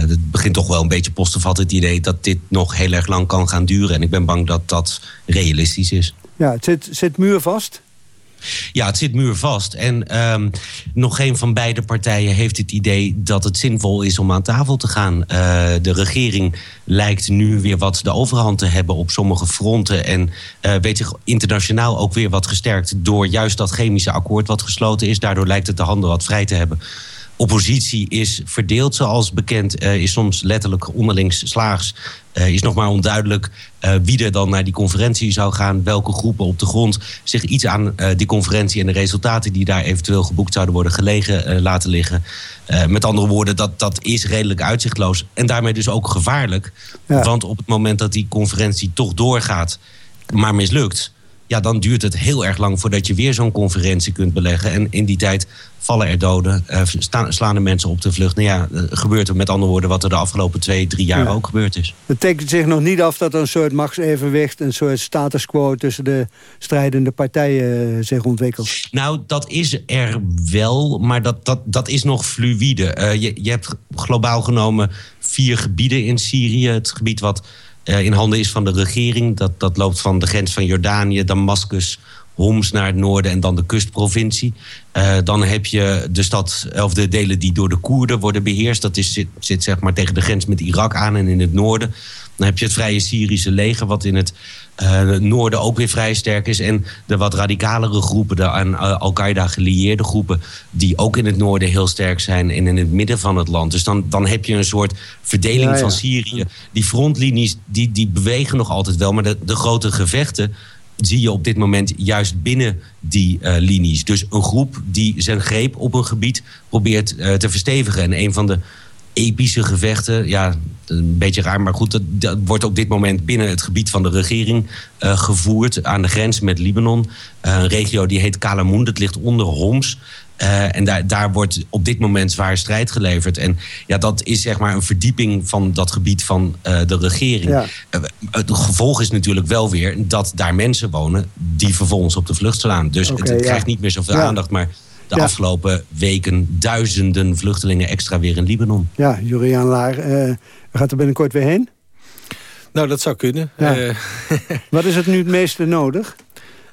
[SPEAKER 20] het begint toch wel een beetje post te vatten... het idee dat dit nog heel erg lang kan gaan duren. En ik ben bang dat dat realistisch is.
[SPEAKER 6] Ja, het zit, zit muurvast?
[SPEAKER 20] Ja, het zit muurvast. En um, nog geen van beide partijen heeft het idee dat het zinvol is om aan tafel te gaan. Uh, de regering lijkt nu weer wat de overhand te hebben op sommige fronten. En uh, weet zich internationaal ook weer wat gesterkt door juist dat chemische akkoord wat gesloten is. Daardoor lijkt het de handen wat vrij te hebben. Oppositie is verdeeld, zoals bekend, uh, is soms letterlijk onderlings slaags. Uh, is nog maar onduidelijk uh, wie er dan naar die conferentie zou gaan. Welke groepen op de grond zich iets aan die conferentie en de resultaten die daar eventueel geboekt zouden worden gelegen laten liggen. met andere woorden, dat, dat is redelijk uitzichtloos. En daarmee dus ook gevaarlijk. Ja. Want op het moment dat die conferentie toch doorgaat, maar mislukt. Ja, dan duurt het heel erg lang voordat je weer zo'n conferentie kunt beleggen. En in die tijd vallen er doden, uh, staan, slaan er mensen op de vlucht. Nou ja, uh, gebeurt er met andere woorden wat er de afgelopen twee, drie jaar ja. ook gebeurd is.
[SPEAKER 6] Het tekent zich nog niet af dat er een soort machtsevenwicht... een soort status quo tussen de strijdende partijen uh, zich ontwikkelt.
[SPEAKER 20] Nou, dat is er wel, maar dat, dat, dat is nog fluïde. je, je hebt globaal genomen vier gebieden in Syrië. Het gebied wat in handen is van de regering. Dat, dat loopt van de grens van Jordanië, Damascus... Homs naar het noorden en dan de kustprovincie. Uh, dan heb je de stad, of de delen die door de Koerden worden beheerst. Dat is, zit, zit zeg maar tegen de grens met Irak aan en in het noorden. Dan heb je het Vrije Syrische leger, wat in het uh, noorden ook weer vrij sterk is. En de wat radicalere groepen, de aan uh, Al-Qaeda gelieerde groepen... die ook in het noorden heel sterk zijn en in het midden van het land. Dus dan, dan heb je een soort verdeling ja, ja. van Syrië. Die frontlinies die, die bewegen nog altijd wel, maar de, de grote gevechten zie je op dit moment juist binnen die uh, linies. Dus een groep die zijn greep op een gebied probeert uh, te verstevigen. En een van de epische gevechten, ja, een beetje raar, maar goed, dat, dat wordt op dit moment binnen het gebied van de regering uh, gevoerd aan de grens met Libanon. een regio die heet Kalamoun, dat ligt onder Homs. Uh, en daar, daar wordt op dit moment zwaar strijd geleverd. En ja, dat is zeg maar een verdieping van dat gebied van de regering.
[SPEAKER 6] Ja.
[SPEAKER 20] Het gevolg is natuurlijk wel weer dat daar mensen wonen die vervolgens op de vlucht slaan. Dus
[SPEAKER 6] okay,
[SPEAKER 20] het, het
[SPEAKER 6] ja.
[SPEAKER 20] krijgt niet meer zoveel
[SPEAKER 6] Ja.
[SPEAKER 20] aandacht. Maar de
[SPEAKER 6] Ja.
[SPEAKER 20] afgelopen weken duizenden vluchtelingen extra weer in Libanon.
[SPEAKER 6] Ja, Juriaan Laar eh, gaat er binnenkort weer heen.
[SPEAKER 19] Nou, dat zou kunnen.
[SPEAKER 6] Ja.
[SPEAKER 19] Eh,
[SPEAKER 6] Wat is het nu het meeste nodig?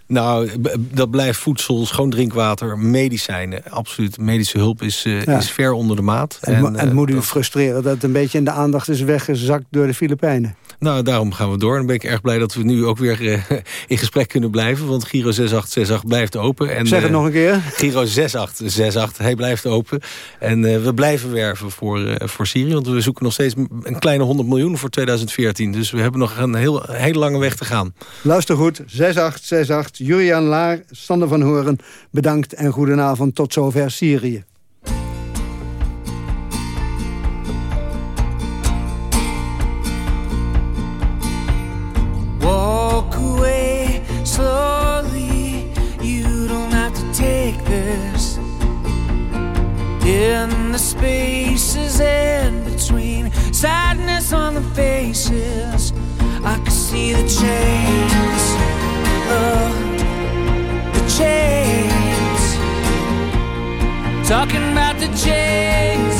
[SPEAKER 19] Nou, dat blijft voedsel, schoon drinkwater, medicijnen. Absoluut. Medische hulp is, uh, is ver onder de maat.
[SPEAKER 6] En, en, en het moet u frustreren dat het een beetje in de aandacht is weggezakt door de Filipijnen.
[SPEAKER 19] Nou, daarom gaan we door. En dan ben ik erg blij dat we nu ook weer uh, in gesprek kunnen blijven. Want Giro 6868 blijft open. En,
[SPEAKER 6] zeg het uh, nog een keer.
[SPEAKER 19] Giro 6868, hij blijft open. En uh, we blijven werven voor, voor Syrië. Want we zoeken nog steeds een kleine 100 miljoen voor 2014. Dus we hebben nog een heel, hele lange weg te gaan.
[SPEAKER 6] Luister goed, 6868, Julian Laar, Sander van Horen, bedankt en goedenavond. Tot zover Syrië.
[SPEAKER 21] In the spaces in between, sadness on the faces. I can see the chains of the chains. Talking about the chains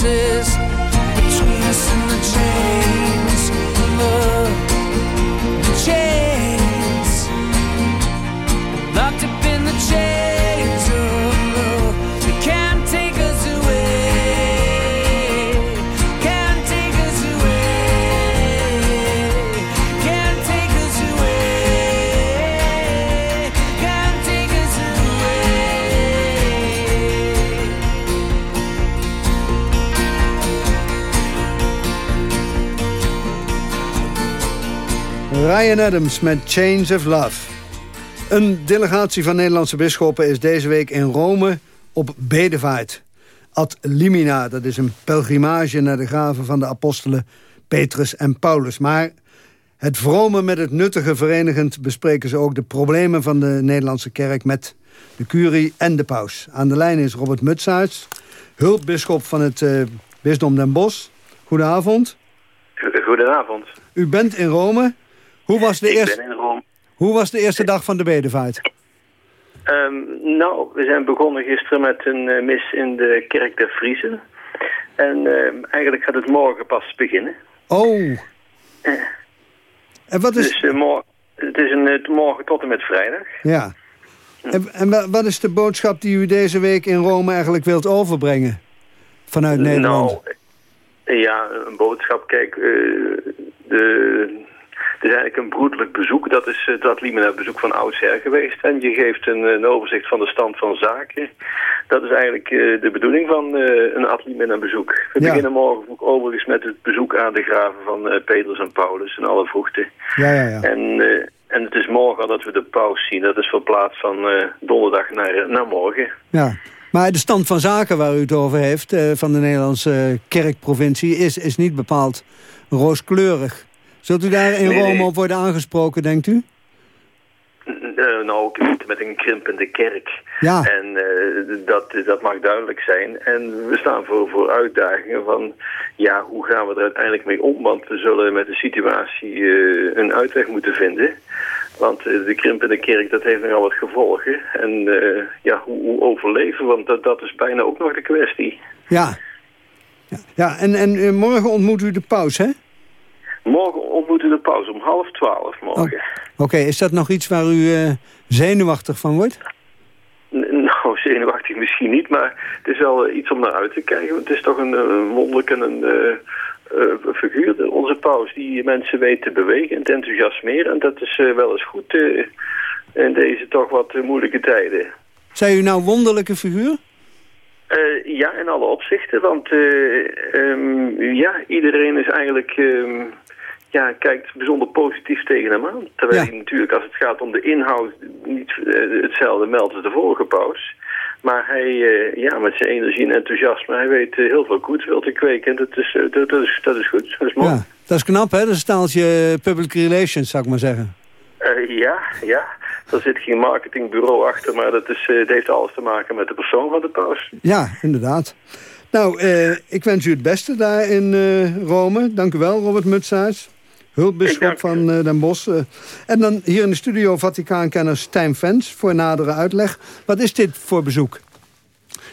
[SPEAKER 21] kisses
[SPEAKER 6] Ryan Adams met Chains of Love. Een delegatie van Nederlandse bisschoppen is deze week in Rome op bedevaart. Ad limina, dat is een pelgrimage naar de graven van de apostelen Petrus en Paulus. Maar het vrome met het nuttige verenigend bespreken ze ook de problemen van de Nederlandse kerk met de curie en de paus. Aan de lijn is Robert Mutsaerts, hulpbisschop van het eh, bisdom Den Bosch. Goedenavond.
[SPEAKER 22] Goedenavond.
[SPEAKER 6] U bent in Rome. Hoe was de, eerste, hoe was de eerste dag van de bedevaart?
[SPEAKER 22] Ehm, nou, we zijn begonnen gisteren met een eh, mis in de kerk der Vriezen. En ehm, eigenlijk gaat het morgen pas beginnen.
[SPEAKER 6] Oh. En wat is...
[SPEAKER 22] Dus eh, mor- het is een, morgen tot en met vrijdag.
[SPEAKER 6] Ja. En, en wa- wat is de boodschap die u deze week in Rome eigenlijk wilt overbrengen? Vanuit Nederland?
[SPEAKER 22] Nou, ja, een boodschap. Kijk, eh, de, het is eigenlijk een broederlijk bezoek. Dat is het ad limina bezoek van oudsher geweest. En je geeft een, een overzicht van de stand van zaken. Dat is eigenlijk eh, de bedoeling van eh, een ad limina bezoek. We
[SPEAKER 6] Ja.
[SPEAKER 22] beginnen morgen ook overigens met het bezoek aan de graven van eh, Petrus en Paulus en alle vroegte.
[SPEAKER 6] Ja, ja, ja.
[SPEAKER 22] En, eh, en het is morgen dat we de paus zien. Dat is verplaatst van eh, donderdag naar, naar morgen.
[SPEAKER 6] ja. Maar de stand van zaken waar u het over heeft... eh, van de Nederlandse kerkprovincie... Is, is niet bepaald rooskleurig. Zult u daar in
[SPEAKER 22] Nee,
[SPEAKER 6] Rome
[SPEAKER 22] nee.
[SPEAKER 6] op worden aangesproken, denkt u?
[SPEAKER 22] Eh, nou, met een krimpende kerk.
[SPEAKER 6] Ja.
[SPEAKER 22] En eh, dat, dat mag duidelijk zijn. En we staan voor, voor uitdagingen van, ja, hoe gaan we er uiteindelijk mee om? Want we zullen met de situatie eh, een uitweg moeten vinden. Want de krimpende kerk, dat heeft nogal wat gevolgen. En ja, hoe, hoe overleven? Want dat, dat is bijna ook nog de kwestie.
[SPEAKER 6] Ja. Ja, ja en, en morgen ontmoet u de paus, hè?
[SPEAKER 22] Morgen ontmoeten we de pauze om half twaalf morgen.
[SPEAKER 6] Oké, is dat nog iets waar u eh, zenuwachtig van wordt?
[SPEAKER 22] Nou, zenuwachtig misschien niet, maar het is wel eh, iets om naar uit te kijken. Want het is toch een, eh, een wonderlijk en een, eh, eh, figuur, onze paus, die mensen weet te bewegen en te enthousiasmeren. En dat is eh, wel eens goed eh, in deze toch wat eh, moeilijke tijden.
[SPEAKER 6] Zijn u nou wonderlijke figuur?
[SPEAKER 22] Eh, ja, in alle opzichten, want eh, ehm, ja, iedereen is eigenlijk, ehm, ja, kijkt bijzonder positief tegen hem aan. Terwijl hij natuurlijk, als het gaat om de inhoud, niet eh, hetzelfde meldt als de vorige paus. Maar hij, ja, met zijn energie en enthousiasme, hij weet heel veel goeds wil te kweken. En dat is, dat, dat is, dat is goed, dat is mooi.
[SPEAKER 6] Ja, dat is knap, hè? Dat is een staaltje public relations, zou ik maar zeggen.
[SPEAKER 22] Ja, ja. Er zit geen marketingbureau achter, maar dat is, eh, het heeft alles te maken met de persoon van de paus.
[SPEAKER 6] Ja, inderdaad. Nou, eh, ik wens u het beste daar in eh, Rome. Dank u wel, Robert Mutsaars. Hulpbisschop van eh, Den Bosch. Eh, en dan hier in de studio Vaticaankenner Stijn Vens voor nadere uitleg. Wat is dit voor bezoek?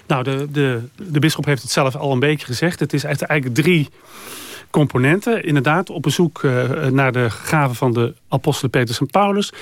[SPEAKER 23] Nou, de, de, de bisschop heeft het zelf al een beetje gezegd. Het is echt eigenlijk drie componenten. Inderdaad, op bezoek eh, naar de graven van de apostelen Petrus en Paulus.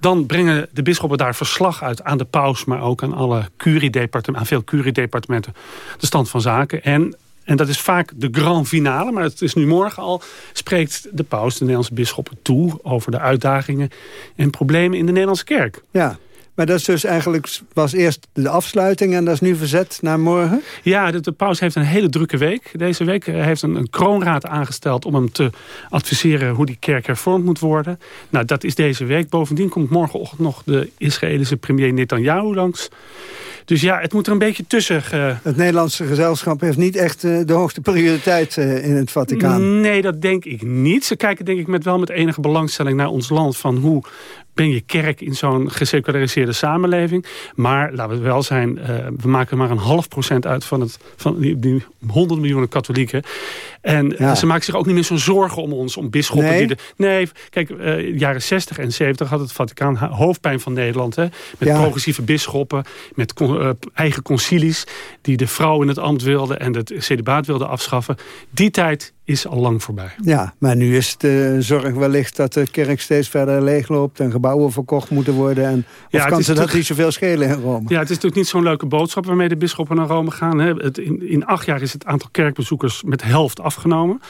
[SPEAKER 23] Dan brengen de bisschoppen daar verslag uit aan de paus... maar ook aan alle curiedepartementen, aan veel curiedepartementen... de stand van zaken. En en dat is vaak de grand finale, maar het is nu morgen al... spreekt de paus de Nederlandse bisschoppen toe... over de uitdagingen en problemen in de Nederlandse kerk.
[SPEAKER 6] Ja, maar dat is dus eigenlijk was eerst de afsluiting en dat is nu verzet naar morgen?
[SPEAKER 23] Ja, de, de paus heeft een hele drukke week. Deze week Hij heeft een, een kroonraad aangesteld om hem te adviseren hoe die kerk hervormd moet worden. Nou, dat is deze week. Bovendien komt morgenochtend nog de Israëlische premier Netanyahu langs. Dus ja, het moet er een beetje tussen. ge-
[SPEAKER 6] Het Nederlandse gezelschap heeft niet echt eh, de hoogste prioriteit eh, in het Vaticaan.
[SPEAKER 23] Nee, dat denk ik niet. Ze kijken denk ik met wel met enige belangstelling naar ons land... van hoe ben je kerk in zo'n geseculariseerde samenleving. Maar laten we wel zijn, eh, we maken maar een half procent uit... van, het, van die, die 100 miljoen katholieken. En
[SPEAKER 6] Ja.
[SPEAKER 23] ze maken zich ook niet meer zo'n zorgen om ons, om bisschoppen.
[SPEAKER 6] Nee?
[SPEAKER 23] Die de, nee, kijk, eh jaren 60 en 70 had het Vaticaan hoofdpijn van Nederland. Hè, met
[SPEAKER 6] Ja.
[SPEAKER 23] progressieve bisschoppen, met con- eh, eigen concilies... die de vrouw in het ambt wilden en het celibaat wilden afschaffen. Die tijd is al lang voorbij.
[SPEAKER 6] Ja, maar nu is de zorg wellicht dat de kerk steeds verder leegloopt... en gebouwen verkocht moeten worden. En,
[SPEAKER 23] Ja,
[SPEAKER 6] kan ze dat niet zoveel schelen in Rome?
[SPEAKER 23] Ja, het is natuurlijk niet zo'n leuke boodschap waarmee de bisschoppen naar Rome gaan. Hè. Het, in, in acht jaar is het aantal kerkbezoekers met de helft afgenomen.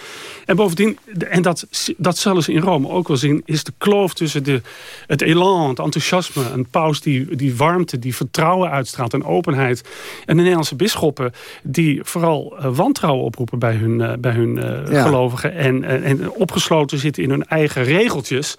[SPEAKER 23] En bovendien, en dat, dat zullen ze in Rome ook wel zien... is de kloof tussen de, het elan, het enthousiasme... een paus die, die warmte, die vertrouwen uitstraalt en openheid... en de Nederlandse bisschoppen die vooral eh, wantrouwen oproepen... bij hun, eh, bij hun eh,
[SPEAKER 6] Ja.
[SPEAKER 23] gelovigen en, en, en opgesloten zitten in hun eigen regeltjes.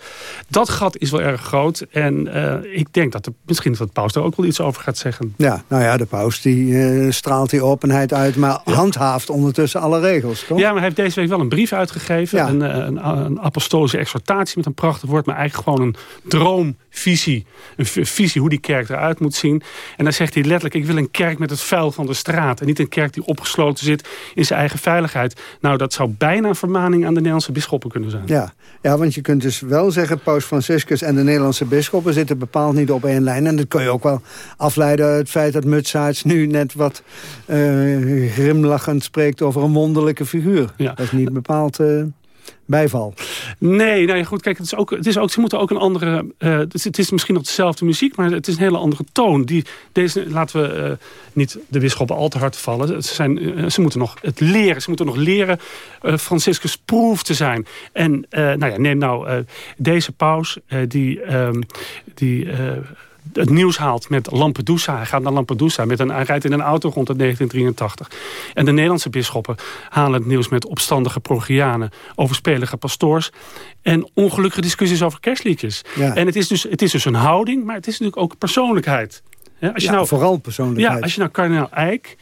[SPEAKER 23] Dat gat is wel erg groot. En eh, ik denk dat de, misschien dat de paus daar ook wel iets over gaat zeggen.
[SPEAKER 6] Ja, nou ja, de paus die eh, straalt die openheid uit... maar handhaaft ondertussen alle regels, toch?
[SPEAKER 23] Ja, maar hij heeft deze week wel een brief uitgegeven.
[SPEAKER 6] Ja.
[SPEAKER 23] Een, eh, een, een apostolische exhortatie met een prachtig woord. Maar eigenlijk gewoon een droomvisie. Een visie hoe die kerk eruit moet zien. En dan zegt hij letterlijk... ik wil een kerk met het vuil van de straat. En niet een kerk die opgesloten zit in zijn eigen veiligheid. Nou, dat zou bijna een vermaning aan de Nederlandse bisschoppen kunnen zijn.
[SPEAKER 6] Ja. ja, want je kunt dus wel zeggen... paus Franciscus en de Nederlandse bisschoppen zitten bepaald niet op één lijn. En dat kun je ook wel afleiden uit het feit dat Mutsaerts nu net wat eh, grimlachend spreekt... over een wonderlijke figuur.
[SPEAKER 23] Ja.
[SPEAKER 6] Dat is niet bepaald eh, bijval.
[SPEAKER 23] Nee, nou ja, goed, kijk, het is ook, het is ook, ze moeten ook een andere... eh, het, is, misschien nog dezelfde muziek, maar het is een hele andere toon. Die, deze, laten we eh, niet de bisschoppen al te hard vallen. Ze, zijn, eh, ze moeten nog het leren. Ze moeten nog leren Franciscus proef te zijn. En nou ja, neem nou deze paus, die... ehm, die het nieuws haalt met Lampedusa. Hij gaat naar Lampedusa. Met een, hij rijdt in een auto rond in 1983. En de Nederlandse bisschoppen halen het nieuws met opstandige progianen... overspelige pastoors en ongelukkige discussies over kerstliedjes.
[SPEAKER 6] Ja.
[SPEAKER 23] En het is, dus, het is dus een houding, maar het is natuurlijk ook persoonlijkheid. Als je
[SPEAKER 6] Ja,
[SPEAKER 23] nou,
[SPEAKER 6] vooral persoonlijkheid.
[SPEAKER 23] Ja, als je nou kardinaal Eijk...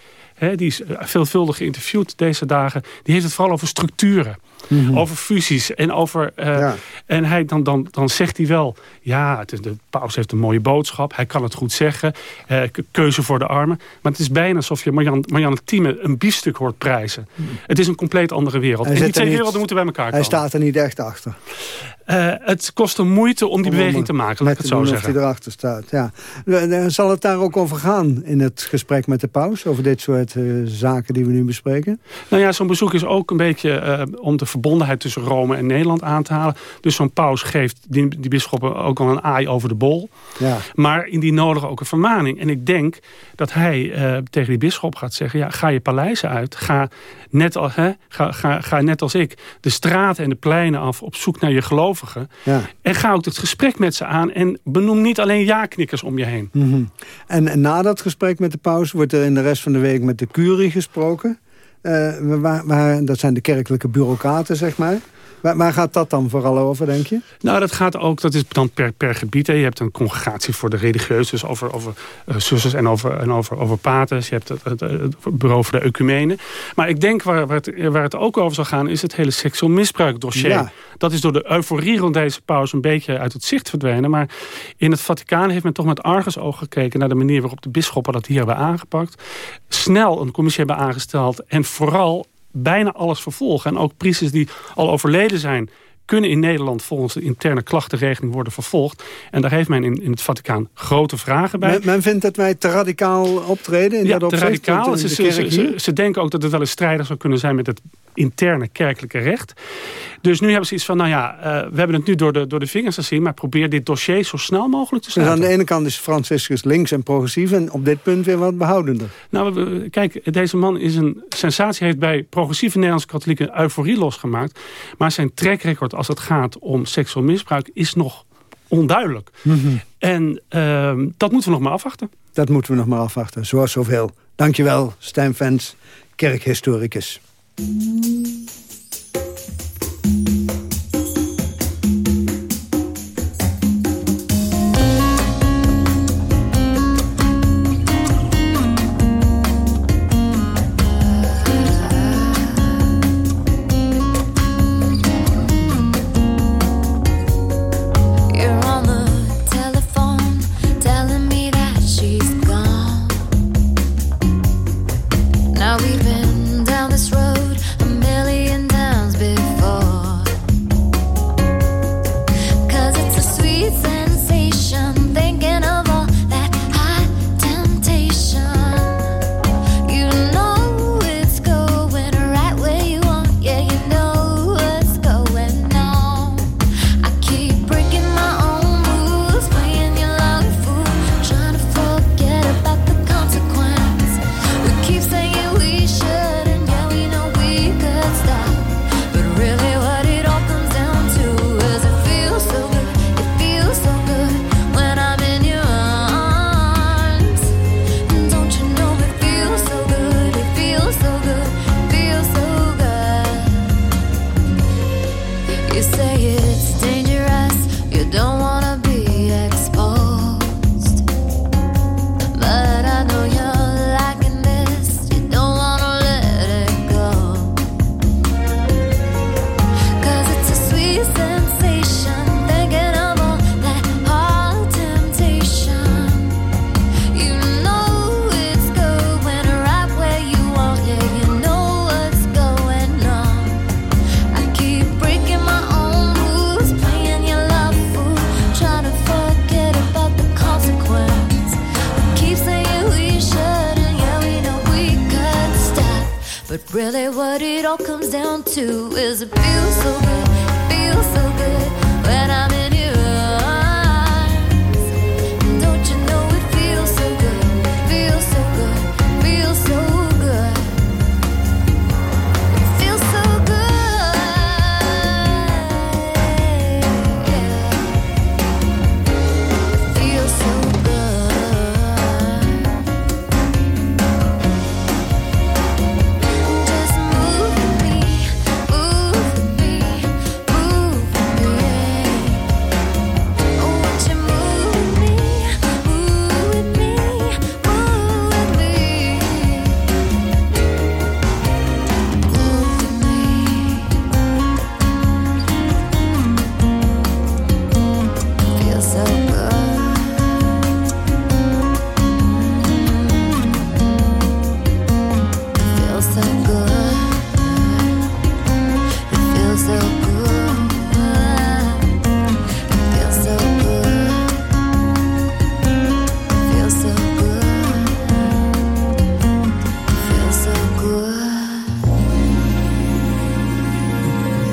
[SPEAKER 23] Die is eh, veelvuldig geïnterviewd deze dagen... die heeft het vooral over structuren.
[SPEAKER 6] Mhm.
[SPEAKER 23] Over fusies en over... eh, En hij, dan, dan, dan zegt hij wel... ja, het de paus heeft een mooie boodschap. Hij kan het goed zeggen. eh, ke- keuze voor de armen. Maar het is bijna alsof je Marianne, Marianne Thieme een biefstuk hoort prijzen. Het is een compleet andere wereld.
[SPEAKER 6] Hij
[SPEAKER 23] en die twee werelden moeten bij elkaar
[SPEAKER 6] Hij
[SPEAKER 23] komen.
[SPEAKER 6] staat er niet echt achter.
[SPEAKER 23] Eh, het kost een moeite om die
[SPEAKER 6] Om
[SPEAKER 23] beweging te maken, laat ik het zo zeggen.
[SPEAKER 6] Hij erachter staat, ja. Zal het daar ook over gaan in het gesprek met de paus? Over dit soort zaken die we nu bespreken?
[SPEAKER 23] Nou ja, zo'n bezoek is ook een beetje om te verbondenheid tussen Rome en Nederland aan te halen. Dus zo'n paus geeft die, die bisschoppen ook al een aai over de bol.
[SPEAKER 6] Ja.
[SPEAKER 23] Maar in die nodige ook een vermaning. En ik denk dat hij eh, tegen die bisschop gaat zeggen... Ja, ga je paleizen uit. Ga net, al, hè, ga, ga, ga net als ik de straten en de pleinen af... op zoek naar je gelovigen.
[SPEAKER 6] Ja.
[SPEAKER 23] En ga ook het gesprek met ze aan. En benoem niet alleen ja-knikkers om je heen.
[SPEAKER 6] Mhm. en, en na dat gesprek met de paus wordt er in de rest van de week met de curie gesproken. Eh, dat zijn de kerkelijke bureaucraten, zeg maar. Waar, waar gaat dat dan vooral over, denk je?
[SPEAKER 23] Nou, dat gaat ook, dat is dan per, per gebied. Hè. Je hebt een congregatie voor de religieuzen, dus over, over uh, zusters en over, en over, over paters. Je hebt het, het, het bureau voor de ecumenen. Maar ik denk waar, waar, het, waar het ook over zal gaan, is het hele seksueel misbruik dossier.
[SPEAKER 6] Ja.
[SPEAKER 23] Dat is door de euforie rond deze paus een beetje uit het zicht verdwenen. Maar in het Vaticaan heeft men toch met argusoog gekeken naar de manier waarop de bisschoppen dat hier hebben aangepakt. Snel een commissie hebben aangesteld en vooral bijna alles vervolgen. En ook priesters die al overleden zijn kunnen in Nederland volgens de interne klachtenregeling worden vervolgd. En daar heeft men in, in het Vaticaan grote vragen bij.
[SPEAKER 6] Men, men vindt dat wij te radicaal optreden in
[SPEAKER 23] ja,
[SPEAKER 6] dat
[SPEAKER 23] te
[SPEAKER 6] opzicht.
[SPEAKER 23] radicaal. ze, ze denken ook dat het wel eens strijdig zou kunnen zijn met het interne kerkelijke recht. Dus nu hebben ze iets van, nou ja, uh, we hebben het nu door de, door de vingers gezien... maar probeer dit dossier zo snel mogelijk te
[SPEAKER 6] Dus
[SPEAKER 23] sluiten.
[SPEAKER 6] aan de ene kant is Franciscus links en progressief... en op dit punt weer wat behoudender.
[SPEAKER 23] Nou, kijk, deze man is een sensatie... heeft bij progressieve Nederlandse katholieken euforie losgemaakt. Maar zijn trackrecord als het gaat om seksueel misbruik... is nog onduidelijk. En ehm, dat moeten we nog maar afwachten.
[SPEAKER 6] Dat moeten we nog maar afwachten, zoals zoveel. Dankjewel, Stijn Vens, kerkhistoricus.
[SPEAKER 24] Mm-hmm.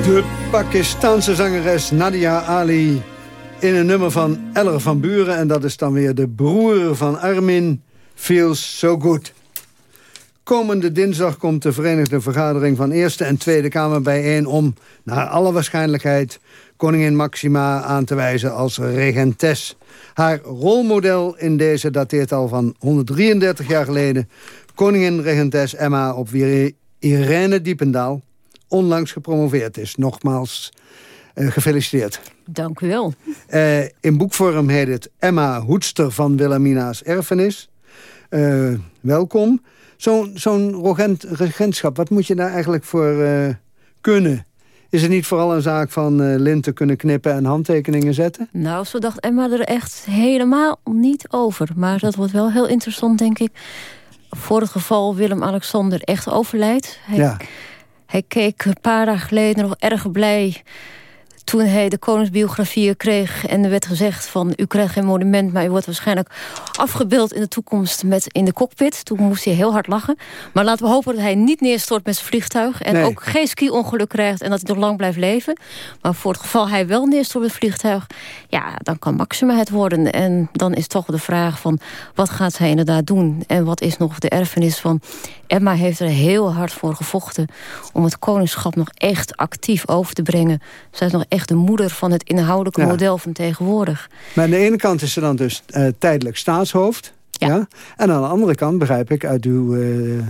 [SPEAKER 24] De
[SPEAKER 6] Pakistanse zangeres Nadia Ali in een nummer van Eller van Buren. En dat is dan weer de broer van Armin, Feels So Good. Komende dinsdag komt de Verenigde Vergadering van Eerste en Tweede Kamer bijeen... om, naar alle waarschijnlijkheid, koningin Maxima aan te wijzen als regentes. Haar rolmodel in deze dateert al van 133 jaar geleden. Koningin regentes Emma op wie Irene Diependaal onlangs gepromoveerd is. Nogmaals eh, gefeliciteerd.
[SPEAKER 25] Dank u wel.
[SPEAKER 6] Eh, in boekvorm heet het Emma Hoedster van Wilhelmina's Erfenis. Eh, welkom. Zo'n zo'n regent, regentschap, wat moet je daar eigenlijk voor eh, kunnen? Is het niet vooral een zaak van eh, linten kunnen knippen en handtekeningen zetten?
[SPEAKER 25] Nou, zo dacht Emma er echt helemaal niet over. Maar dat wordt wel heel interessant, denk ik. Voor het geval Willem-Alexander echt overlijdt. Hij,
[SPEAKER 6] Ja.
[SPEAKER 25] hij keek een paar dagen geleden nog erg blij... toen hij de koningsbiografieën kreeg en er werd gezegd van... u krijgt geen monument, maar u wordt waarschijnlijk afgebeeld in de toekomst met in de cockpit. Toen moest hij heel hard lachen. Maar laten we hopen dat hij niet neerstort met zijn vliegtuig... en
[SPEAKER 6] Nee.
[SPEAKER 25] ook geen ski-ongeluk krijgt en dat hij nog lang blijft leven. Maar voor het geval hij wel neerstort met het vliegtuig... ja, dan kan Maxima het worden. En dan is toch de vraag van wat gaat zij inderdaad doen? En wat is nog de erfenis van... Emma heeft er heel hard voor gevochten... om het koningschap nog echt actief over te brengen. Zij is nog echt de moeder van het inhoudelijke
[SPEAKER 6] Ja.
[SPEAKER 25] model van tegenwoordig.
[SPEAKER 6] Maar aan de ene kant is ze dan dus eh, tijdelijk staatshoofd. Ja. En aan de andere kant, begrijp ik uit uw eh,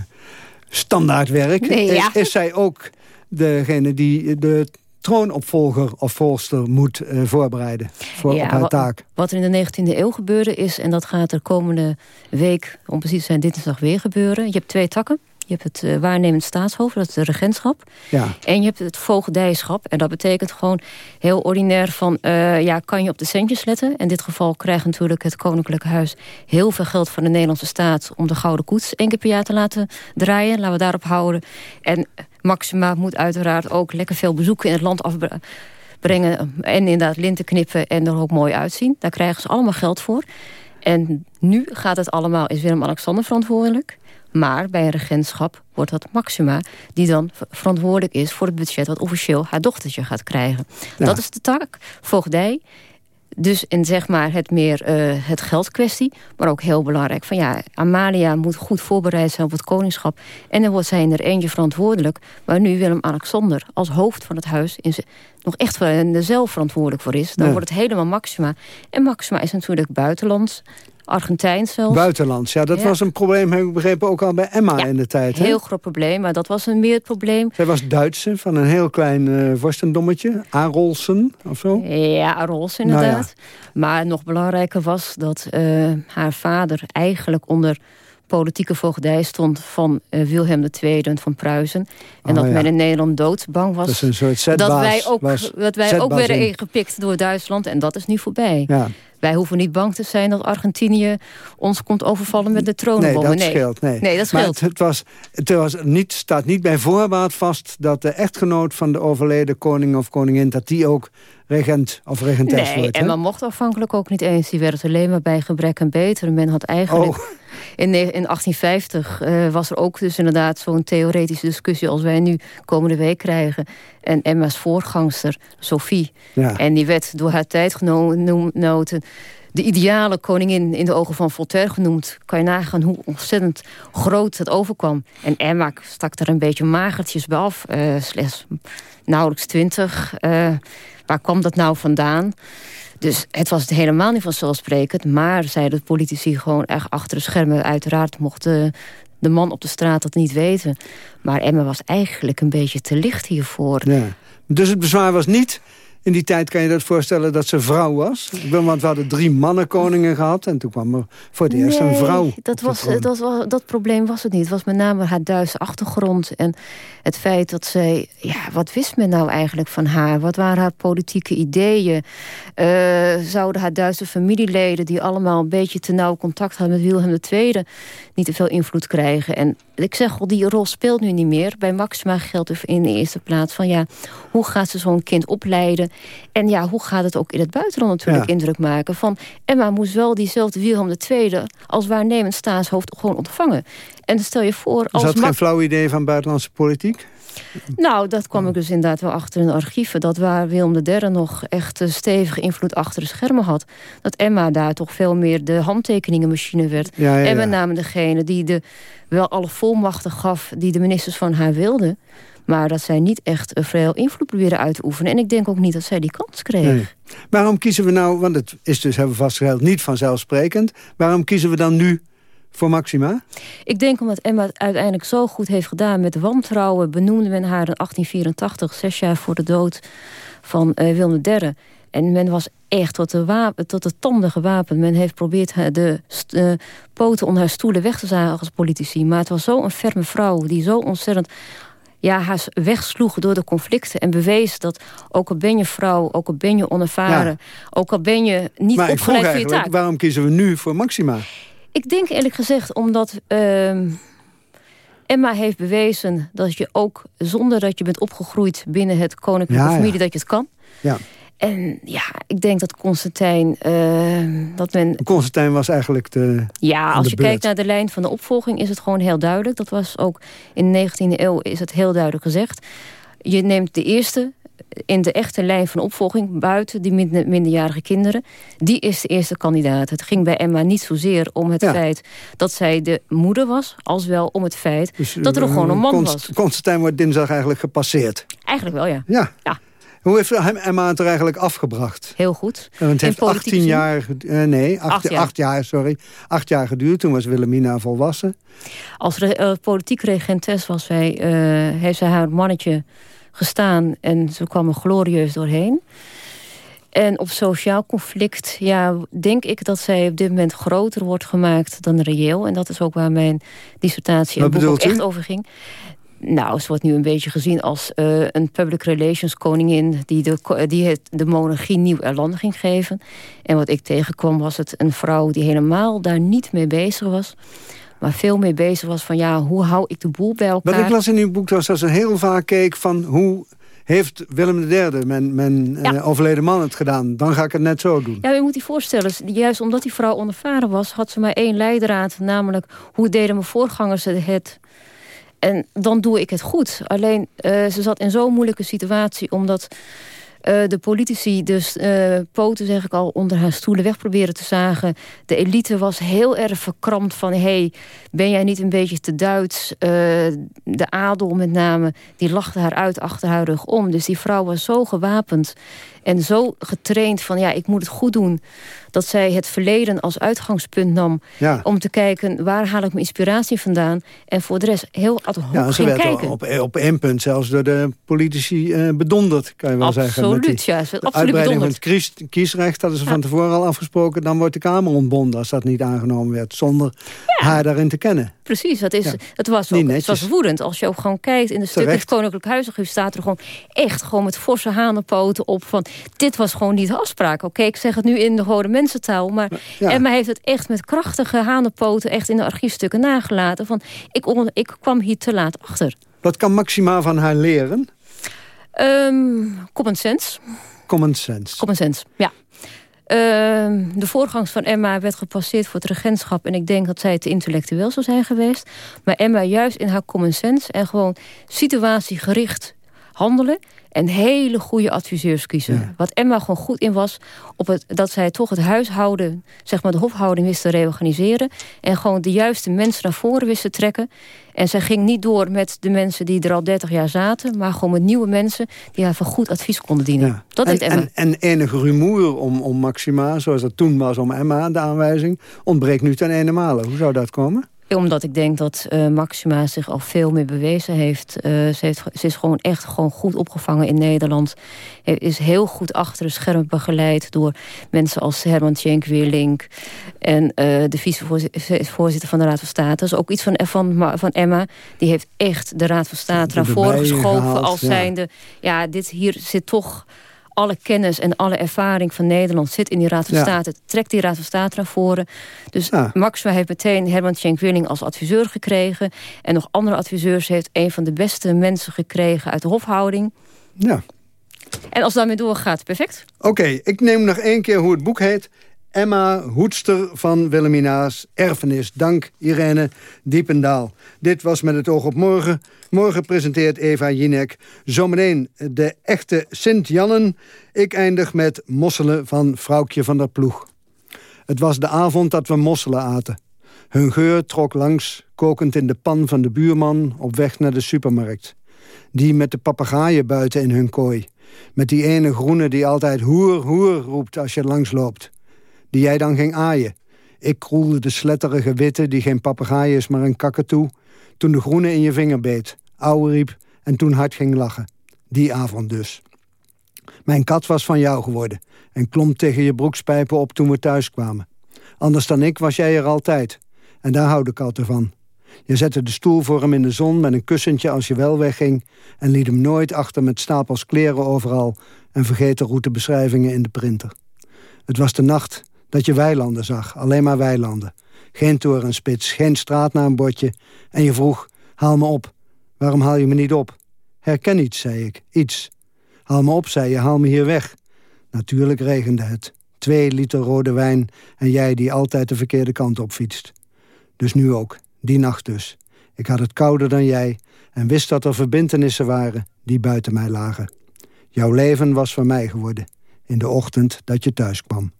[SPEAKER 6] standaardwerk...
[SPEAKER 25] Nee, ja.
[SPEAKER 6] is, is zij ook degene die de troonopvolger of volster moet eh, voorbereiden voor op haar taak.
[SPEAKER 25] wat er in de 19e eeuw gebeurde is... en dat gaat er komende week, om precies te zijn dinsdag weer gebeuren... je hebt twee takken. Je hebt het eh, waarnemend staatshoofd, dat is de regentschap.
[SPEAKER 6] Ja.
[SPEAKER 25] En je hebt het voogdijschap. En dat betekent gewoon heel ordinair van... eh, ja, kan je op de centjes letten? In dit geval krijgt natuurlijk het Koninklijke Huis... heel veel geld van de Nederlandse staat... om de Gouden Koets één keer per jaar te laten draaien. Laten we daarop houden. En Maxima moet uiteraard ook lekker veel bezoeken in het land afbrengen. En inderdaad linten knippen en er ook mooi uitzien. Daar krijgen ze allemaal geld voor. En nu gaat het allemaal, is Willem-Alexander verantwoordelijk... Maar bij een regentschap wordt dat Maxima... die dan verantwoordelijk is voor het budget... wat officieel haar dochtertje gaat krijgen.
[SPEAKER 6] Ja.
[SPEAKER 25] Dat is de tak, voogdij. Dus in zeg maar het meer eh, het geldkwestie. Maar ook heel belangrijk van ja, Amalia moet goed voorbereid zijn op het koningschap. En dan wordt zij in er eentje verantwoordelijk. Waar nu Willem-Alexander als hoofd van het huis... In nog echt er zelf verantwoordelijk voor is. Dan
[SPEAKER 6] Ja.
[SPEAKER 25] wordt het helemaal Maxima. En Maxima is natuurlijk buitenlands. Argentijns zelfs.
[SPEAKER 6] Buitenlands, ja, dat
[SPEAKER 25] Ja.
[SPEAKER 6] was een probleem, heb ik begrepen, ook al bij Emma in de tijd. hè?
[SPEAKER 25] Heel groot probleem, maar dat was een meer het probleem.
[SPEAKER 6] Zij was Duitse, van een heel klein eh vorstendommetje, Arolsen of zo.
[SPEAKER 25] Ja, Rols
[SPEAKER 6] Nou
[SPEAKER 25] inderdaad. Maar nog belangrijker was dat eh, haar vader eigenlijk onder politieke voogdij stond van eh, Wilhelm II van Pruisen. En
[SPEAKER 6] Oh,
[SPEAKER 25] dat
[SPEAKER 6] ja.
[SPEAKER 25] men in Nederland doodsbang was.
[SPEAKER 6] Dat is een soort
[SPEAKER 25] dat
[SPEAKER 6] zetbaas
[SPEAKER 25] wij ook,
[SPEAKER 6] was-
[SPEAKER 25] dat wij ook werden
[SPEAKER 6] in.
[SPEAKER 25] ingepikt door Duitsland. En dat is nu voorbij.
[SPEAKER 6] Ja.
[SPEAKER 25] Wij hoeven niet bang te zijn dat Argentinië ons komt overvallen met de
[SPEAKER 6] Nee,
[SPEAKER 25] troonbommen.
[SPEAKER 6] dat scheelt. Nee,
[SPEAKER 25] nee dat scheelt.
[SPEAKER 6] het, het, was, het was niet, staat niet bij voorbaat vast dat de echtgenoot van de overleden koning of koningin... dat die ook regent of regentes
[SPEAKER 25] Nee,
[SPEAKER 6] wordt.
[SPEAKER 25] en men mocht afhankelijk ook niet eens. Die werd het alleen maar bij gebrek en beter. Men had eigenlijk...
[SPEAKER 6] Oh.
[SPEAKER 25] In, ne- in 1850 eh, was er ook dus inderdaad zo'n theoretische discussie... als wij nu komende week krijgen. En Emma's voorgangster, Sophie.
[SPEAKER 6] Ja.
[SPEAKER 25] En die werd door haar tijdgenoten... de ideale koningin in de ogen van Voltaire genoemd. Kan je nagaan hoe ontzettend groot het overkwam. En Emma stak er een beetje magertjes bij af. eh, slechts nauwelijks twintig. Eh, waar kwam dat nou vandaan? Dus het was helemaal niet vanzelfsprekend. Maar zeiden de politici gewoon echt achter de schermen. Uiteraard mocht de, de man op de straat dat niet weten. Maar Emma was eigenlijk een beetje te licht hiervoor.
[SPEAKER 6] Ja. Dus het bezwaar was niet... In die tijd kan je dat voorstellen dat ze vrouw was. Ik Want we hadden drie mannenkoningen gehad. En toen kwam er voor het eerst een vrouw.
[SPEAKER 25] Dat, was, dat, was, dat probleem was het niet. Het was met name haar Duitse achtergrond. En het feit dat zij... Ja, wat wist men nou eigenlijk van haar? Wat waren haar politieke ideeën? Eh, zouden haar Duitse familieleden... die allemaal een beetje te nauw contact hadden met Wilhelm II... niet te veel invloed krijgen? En ik zeg al, die rol speelt nu niet meer. Bij Maxima geldt in de eerste plaats van... ja, hoe gaat ze zo'n kind opleiden? En ja, hoe gaat het ook in het buitenland natuurlijk
[SPEAKER 6] Ja.
[SPEAKER 25] indruk maken? Van Emma moest wel diezelfde Wilhelm II als waarnemend staatshoofd gewoon ontvangen. En stel je voor...
[SPEAKER 6] Ze
[SPEAKER 25] Als
[SPEAKER 6] had
[SPEAKER 25] Ma-
[SPEAKER 6] geen flauw idee van buitenlandse politiek?
[SPEAKER 25] nou, dat kwam ik dus inderdaad wel achter in de archieven. Dat waar Willem III nog echt een stevige invloed achter de schermen had. Dat Emma daar toch veel meer de handtekeningenmachine werd.
[SPEAKER 6] Ja, ja,
[SPEAKER 25] En met name degene die de, wel alle volmachten gaf... die de ministers van haar wilden. Maar dat zij niet echt een veel invloed probeerde uit te oefenen. En ik denk ook niet dat zij die kans kreeg.
[SPEAKER 6] Nee. Waarom kiezen we nou, want het is dus, hebben we vastgesteld, niet vanzelfsprekend. Waarom kiezen we dan nu voor Maxima?
[SPEAKER 25] Ik denk omdat Emma het uiteindelijk zo goed heeft gedaan met wantrouwen... benoemde men haar in 1884, zes jaar voor de dood van eh, Willem III. En men was echt tot de, wapen, tot de tanden gewapend. Men heeft geprobeerd haar de eh, poten onder haar stoelen weg te zagen als politici. Maar het was zo'n ferme vrouw die zo ontzettend ja, haar wegsloeg door de conflicten... en bewees dat ook al ben je vrouw, ook al ben je onervaren... ook al ben je niet
[SPEAKER 6] maar
[SPEAKER 25] opgeleid voor je taak.
[SPEAKER 6] waarom kiezen we nu voor Maxima?
[SPEAKER 25] Ik denk eerlijk gezegd omdat ehm, Emma heeft bewezen dat je ook zonder dat je bent opgegroeid binnen het koninklijke
[SPEAKER 6] ja.
[SPEAKER 25] familie dat je het kan.
[SPEAKER 6] Ja.
[SPEAKER 25] En ja, ik denk dat Constantijn, ehm, dat men...
[SPEAKER 6] Constantijn was eigenlijk de
[SPEAKER 25] Ja, als
[SPEAKER 6] de
[SPEAKER 25] je
[SPEAKER 6] beurt.
[SPEAKER 25] kijkt naar de lijn van de opvolging is het gewoon heel duidelijk. Dat was ook in de 19e eeuw is het heel duidelijk gezegd. Je neemt de eerste in de echte lijn van opvolging buiten die minder- minderjarige kinderen. Die is de eerste kandidaat. Het ging bij Emma niet zozeer om het
[SPEAKER 6] Ja.
[SPEAKER 25] feit dat zij de moeder was, als wel om het feit
[SPEAKER 6] Dus,
[SPEAKER 25] dat er
[SPEAKER 6] eh,
[SPEAKER 25] gewoon een man
[SPEAKER 6] Const-
[SPEAKER 25] was.
[SPEAKER 6] Constantijn wordt dinsdag eigenlijk gepasseerd.
[SPEAKER 25] Eigenlijk wel, ja.
[SPEAKER 6] Ja.
[SPEAKER 25] Ja.
[SPEAKER 6] Hoe heeft hem Emma het er eigenlijk afgebracht?
[SPEAKER 25] Heel goed.
[SPEAKER 6] Want het
[SPEAKER 25] In
[SPEAKER 6] heeft
[SPEAKER 25] politieke
[SPEAKER 6] 18
[SPEAKER 25] zin?
[SPEAKER 6] jaar, eh, nee, acht,
[SPEAKER 25] Acht jaar.
[SPEAKER 6] acht jaar, sorry. Acht jaar geduurd. Toen was Wilhelmina volwassen.
[SPEAKER 25] Als eh, politiek regentes was zij, eh, heeft zij haar mannetje gestaan en ze kwam er glorieus doorheen. En op sociaal conflict, ja, denk ik dat zij op dit moment groter wordt gemaakt dan reëel. En dat is ook waar mijn dissertatie en boek echt over ging. Nou, ze wordt nu een beetje gezien als eh, een public relations koningin... die, de, die het, de monarchie nieuw elan ging geven. En wat ik tegenkwam was het een vrouw die helemaal daar niet mee bezig was... maar veel mee bezig was van ja, hoe hou ik de boel bij elkaar?
[SPEAKER 6] Wat ik las in uw boek was dat ze heel vaak keek van hoe heeft Willem III, mijn, mijn
[SPEAKER 25] Ja.
[SPEAKER 6] eh, overleden man, het gedaan. Dan ga ik het net zo doen.
[SPEAKER 25] Ja, je moet je voorstellen, juist omdat die vrouw onervaren was... had ze maar één leidraad, namelijk hoe deden mijn voorgangers het... En dan doe ik het goed. Alleen, eh, ze zat in zo'n moeilijke situatie... omdat eh, de politici dus eh, poten, zeg ik al, onder haar stoelen weg proberen te zagen. De elite was heel erg verkrampt van... hey, ben jij niet een beetje te Duits? De adel met name, die lachte haar uit achter haar rug om. Dus die vrouw was zo gewapend en zo getraind van... ja, ik moet het goed doen. Dat zij het verleden als uitgangspunt nam...
[SPEAKER 6] Ja.
[SPEAKER 25] om te kijken, waar haal ik mijn inspiratie vandaan? En voor de rest heel ad hoc
[SPEAKER 6] Ja, ze
[SPEAKER 25] ging
[SPEAKER 6] werd
[SPEAKER 25] kijken.
[SPEAKER 6] op, op één punt zelfs door de politici eh, bedonderd, kan je wel zeggen.
[SPEAKER 25] Absoluut, ja, ze absoluut
[SPEAKER 6] uitbreiding van
[SPEAKER 25] bedonderd.
[SPEAKER 6] het kies- kiesrecht hadden ze van tevoren al afgesproken. Dan wordt de Kamer ontbonden als dat niet aangenomen werd. Zonder haar daarin te kennen.
[SPEAKER 25] Precies, dat is,
[SPEAKER 6] Ja.
[SPEAKER 25] het, was ook, het was woedend. Als je ook gewoon kijkt in de stukken het Koninklijk Huisarchief... staat er gewoon echt gewoon met forse hanenpoten op van... dit was gewoon niet de afspraak. Oké, ik zeg het nu in de gewone mensentaal... maar
[SPEAKER 6] Ja.
[SPEAKER 25] Emma heeft het echt met krachtige hanenpoten... echt in de archiefstukken nagelaten van... ik, ik kwam hier te laat achter.
[SPEAKER 6] Wat kan Maxima van haar leren?
[SPEAKER 25] Ehm common sense.
[SPEAKER 6] Common sense.
[SPEAKER 25] Common sense, ja. Ehm, de voorgangers van Emma werd gepasseerd voor het regentschap... en ik denk dat zij te intellectueel zou zijn geweest. Maar Emma juist in haar common sense... en gewoon situatiegericht handelen... en hele goede adviseurs kiezen. Wat Emma gewoon goed in was... Op het, dat zij toch het huishouden, zeg maar de hofhouding wist te reorganiseren... en gewoon de juiste mensen naar voren wist te trekken. En zij ging niet door met de mensen die er al 30 jaar zaten... maar gewoon met nieuwe mensen die haar van goed advies konden dienen. Dat
[SPEAKER 6] en,
[SPEAKER 25] deed Emma.
[SPEAKER 6] en, en enige rumoer om, om Maxima, zoals dat toen was om Emma, de aanwijzing, ontbreekt nu ten ene male. Hoe zou dat komen?
[SPEAKER 25] Omdat ik denk dat eh, Maxima zich al veel meer bewezen heeft. Eh, ze, heeft. ze is gewoon echt gewoon goed opgevangen in Nederland. He- Is heel goed achter de schermen begeleid door mensen als Herman Tjenk Weerlink. En eh, de vicevoorzitter van de Raad van State. Dat is ook iets van, van, van Emma. Die heeft echt de Raad van State naar voren geschoven als
[SPEAKER 6] ja.
[SPEAKER 25] zijnde... Ja, dit hier zit toch alle kennis en alle ervaring van Nederland zit in die Raad van
[SPEAKER 6] Ja.
[SPEAKER 25] State. Trekt die Raad van State naar voren. Dus Maxima heeft meteen Herman Tjenk Willing als adviseur gekregen. En nog andere adviseurs heeft een van de beste mensen gekregen uit de hofhouding.
[SPEAKER 6] Ja.
[SPEAKER 25] En als het daarmee doorgaat, perfect.
[SPEAKER 6] Oké, ik neem nog één keer hoe het boek heet. Emma Hoedster van Wilhelmina's Erfenis. Dank Irene Diependaal. Dit was Met het oog op morgen. Morgen presenteert Eva Jinek. Zometeen de echte Sint-Jannen. Ik eindig met mosselen van Vrouwtje van der Ploeg. Het was de avond dat we mosselen aten. Hun geur trok langs, kokend in de pan van de buurman... op weg naar de supermarkt. Die met de papegaaien buiten in hun kooi. Met die ene groene die altijd hoer, hoer roept als je langs loopt. Die jij dan ging aaien. Ik kroelde de sletterige witte, die geen papegaai is, maar een kakatoe... toen de groene in je vinger beet, ouwe riep en toen hard ging lachen. Die avond dus. Mijn kat was van jou geworden en klom tegen je broekspijpen op toen we thuis kwamen. Anders dan ik was jij er altijd. En daar hou de kat ervan. Je zette de stoel voor hem in de zon met een kussentje als je wel wegging... en liet hem nooit achter met stapels kleren overal... en vergeten routebeschrijvingen in de printer. Het was de nacht dat je weilanden zag, alleen maar weilanden. Geen torenspits, geen straatnaambordje. En je vroeg, haal me op. Waarom haal je me niet op? Herken iets, zei ik, iets. Haal me op, zei je, haal me hier weg. Natuurlijk regende het. Twee liter rode wijn en jij die altijd de verkeerde kant op fietst. Dus nu ook, die nacht dus. Ik had het kouder dan jij en wist dat er verbintenissen waren die buiten mij lagen. Jouw leven was van mij geworden, in de ochtend dat je thuis kwam.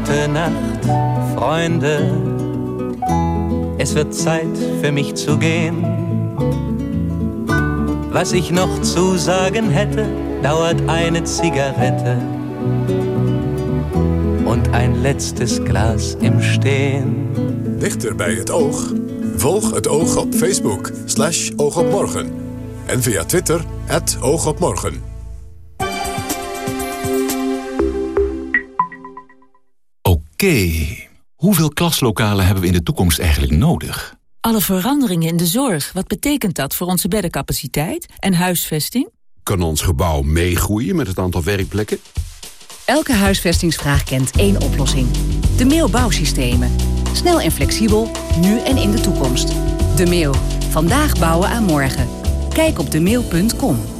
[SPEAKER 26] Gute Nacht, Freunde. Es wird Zeit für mich zu gehen. Was ich noch zu sagen hätte, dauert eine Zigarette und ein letztes Glas im Stehen.
[SPEAKER 7] Dichter bij het oog? Volg het oog op Facebook, slash oogopmorgen. En via Twitter, oogopmorgen.
[SPEAKER 27] Oké, hoeveel klaslokalen hebben we in de toekomst eigenlijk nodig?
[SPEAKER 28] Alle veranderingen in de zorg, wat betekent dat voor onze beddencapaciteit en huisvesting?
[SPEAKER 29] Kan ons gebouw meegroeien met het aantal werkplekken?
[SPEAKER 30] Elke huisvestingsvraag kent één oplossing. De Mail Bouwsystemen. Snel en flexibel, nu en in de toekomst. De Mail. Vandaag bouwen aan morgen. Kijk op demail.com.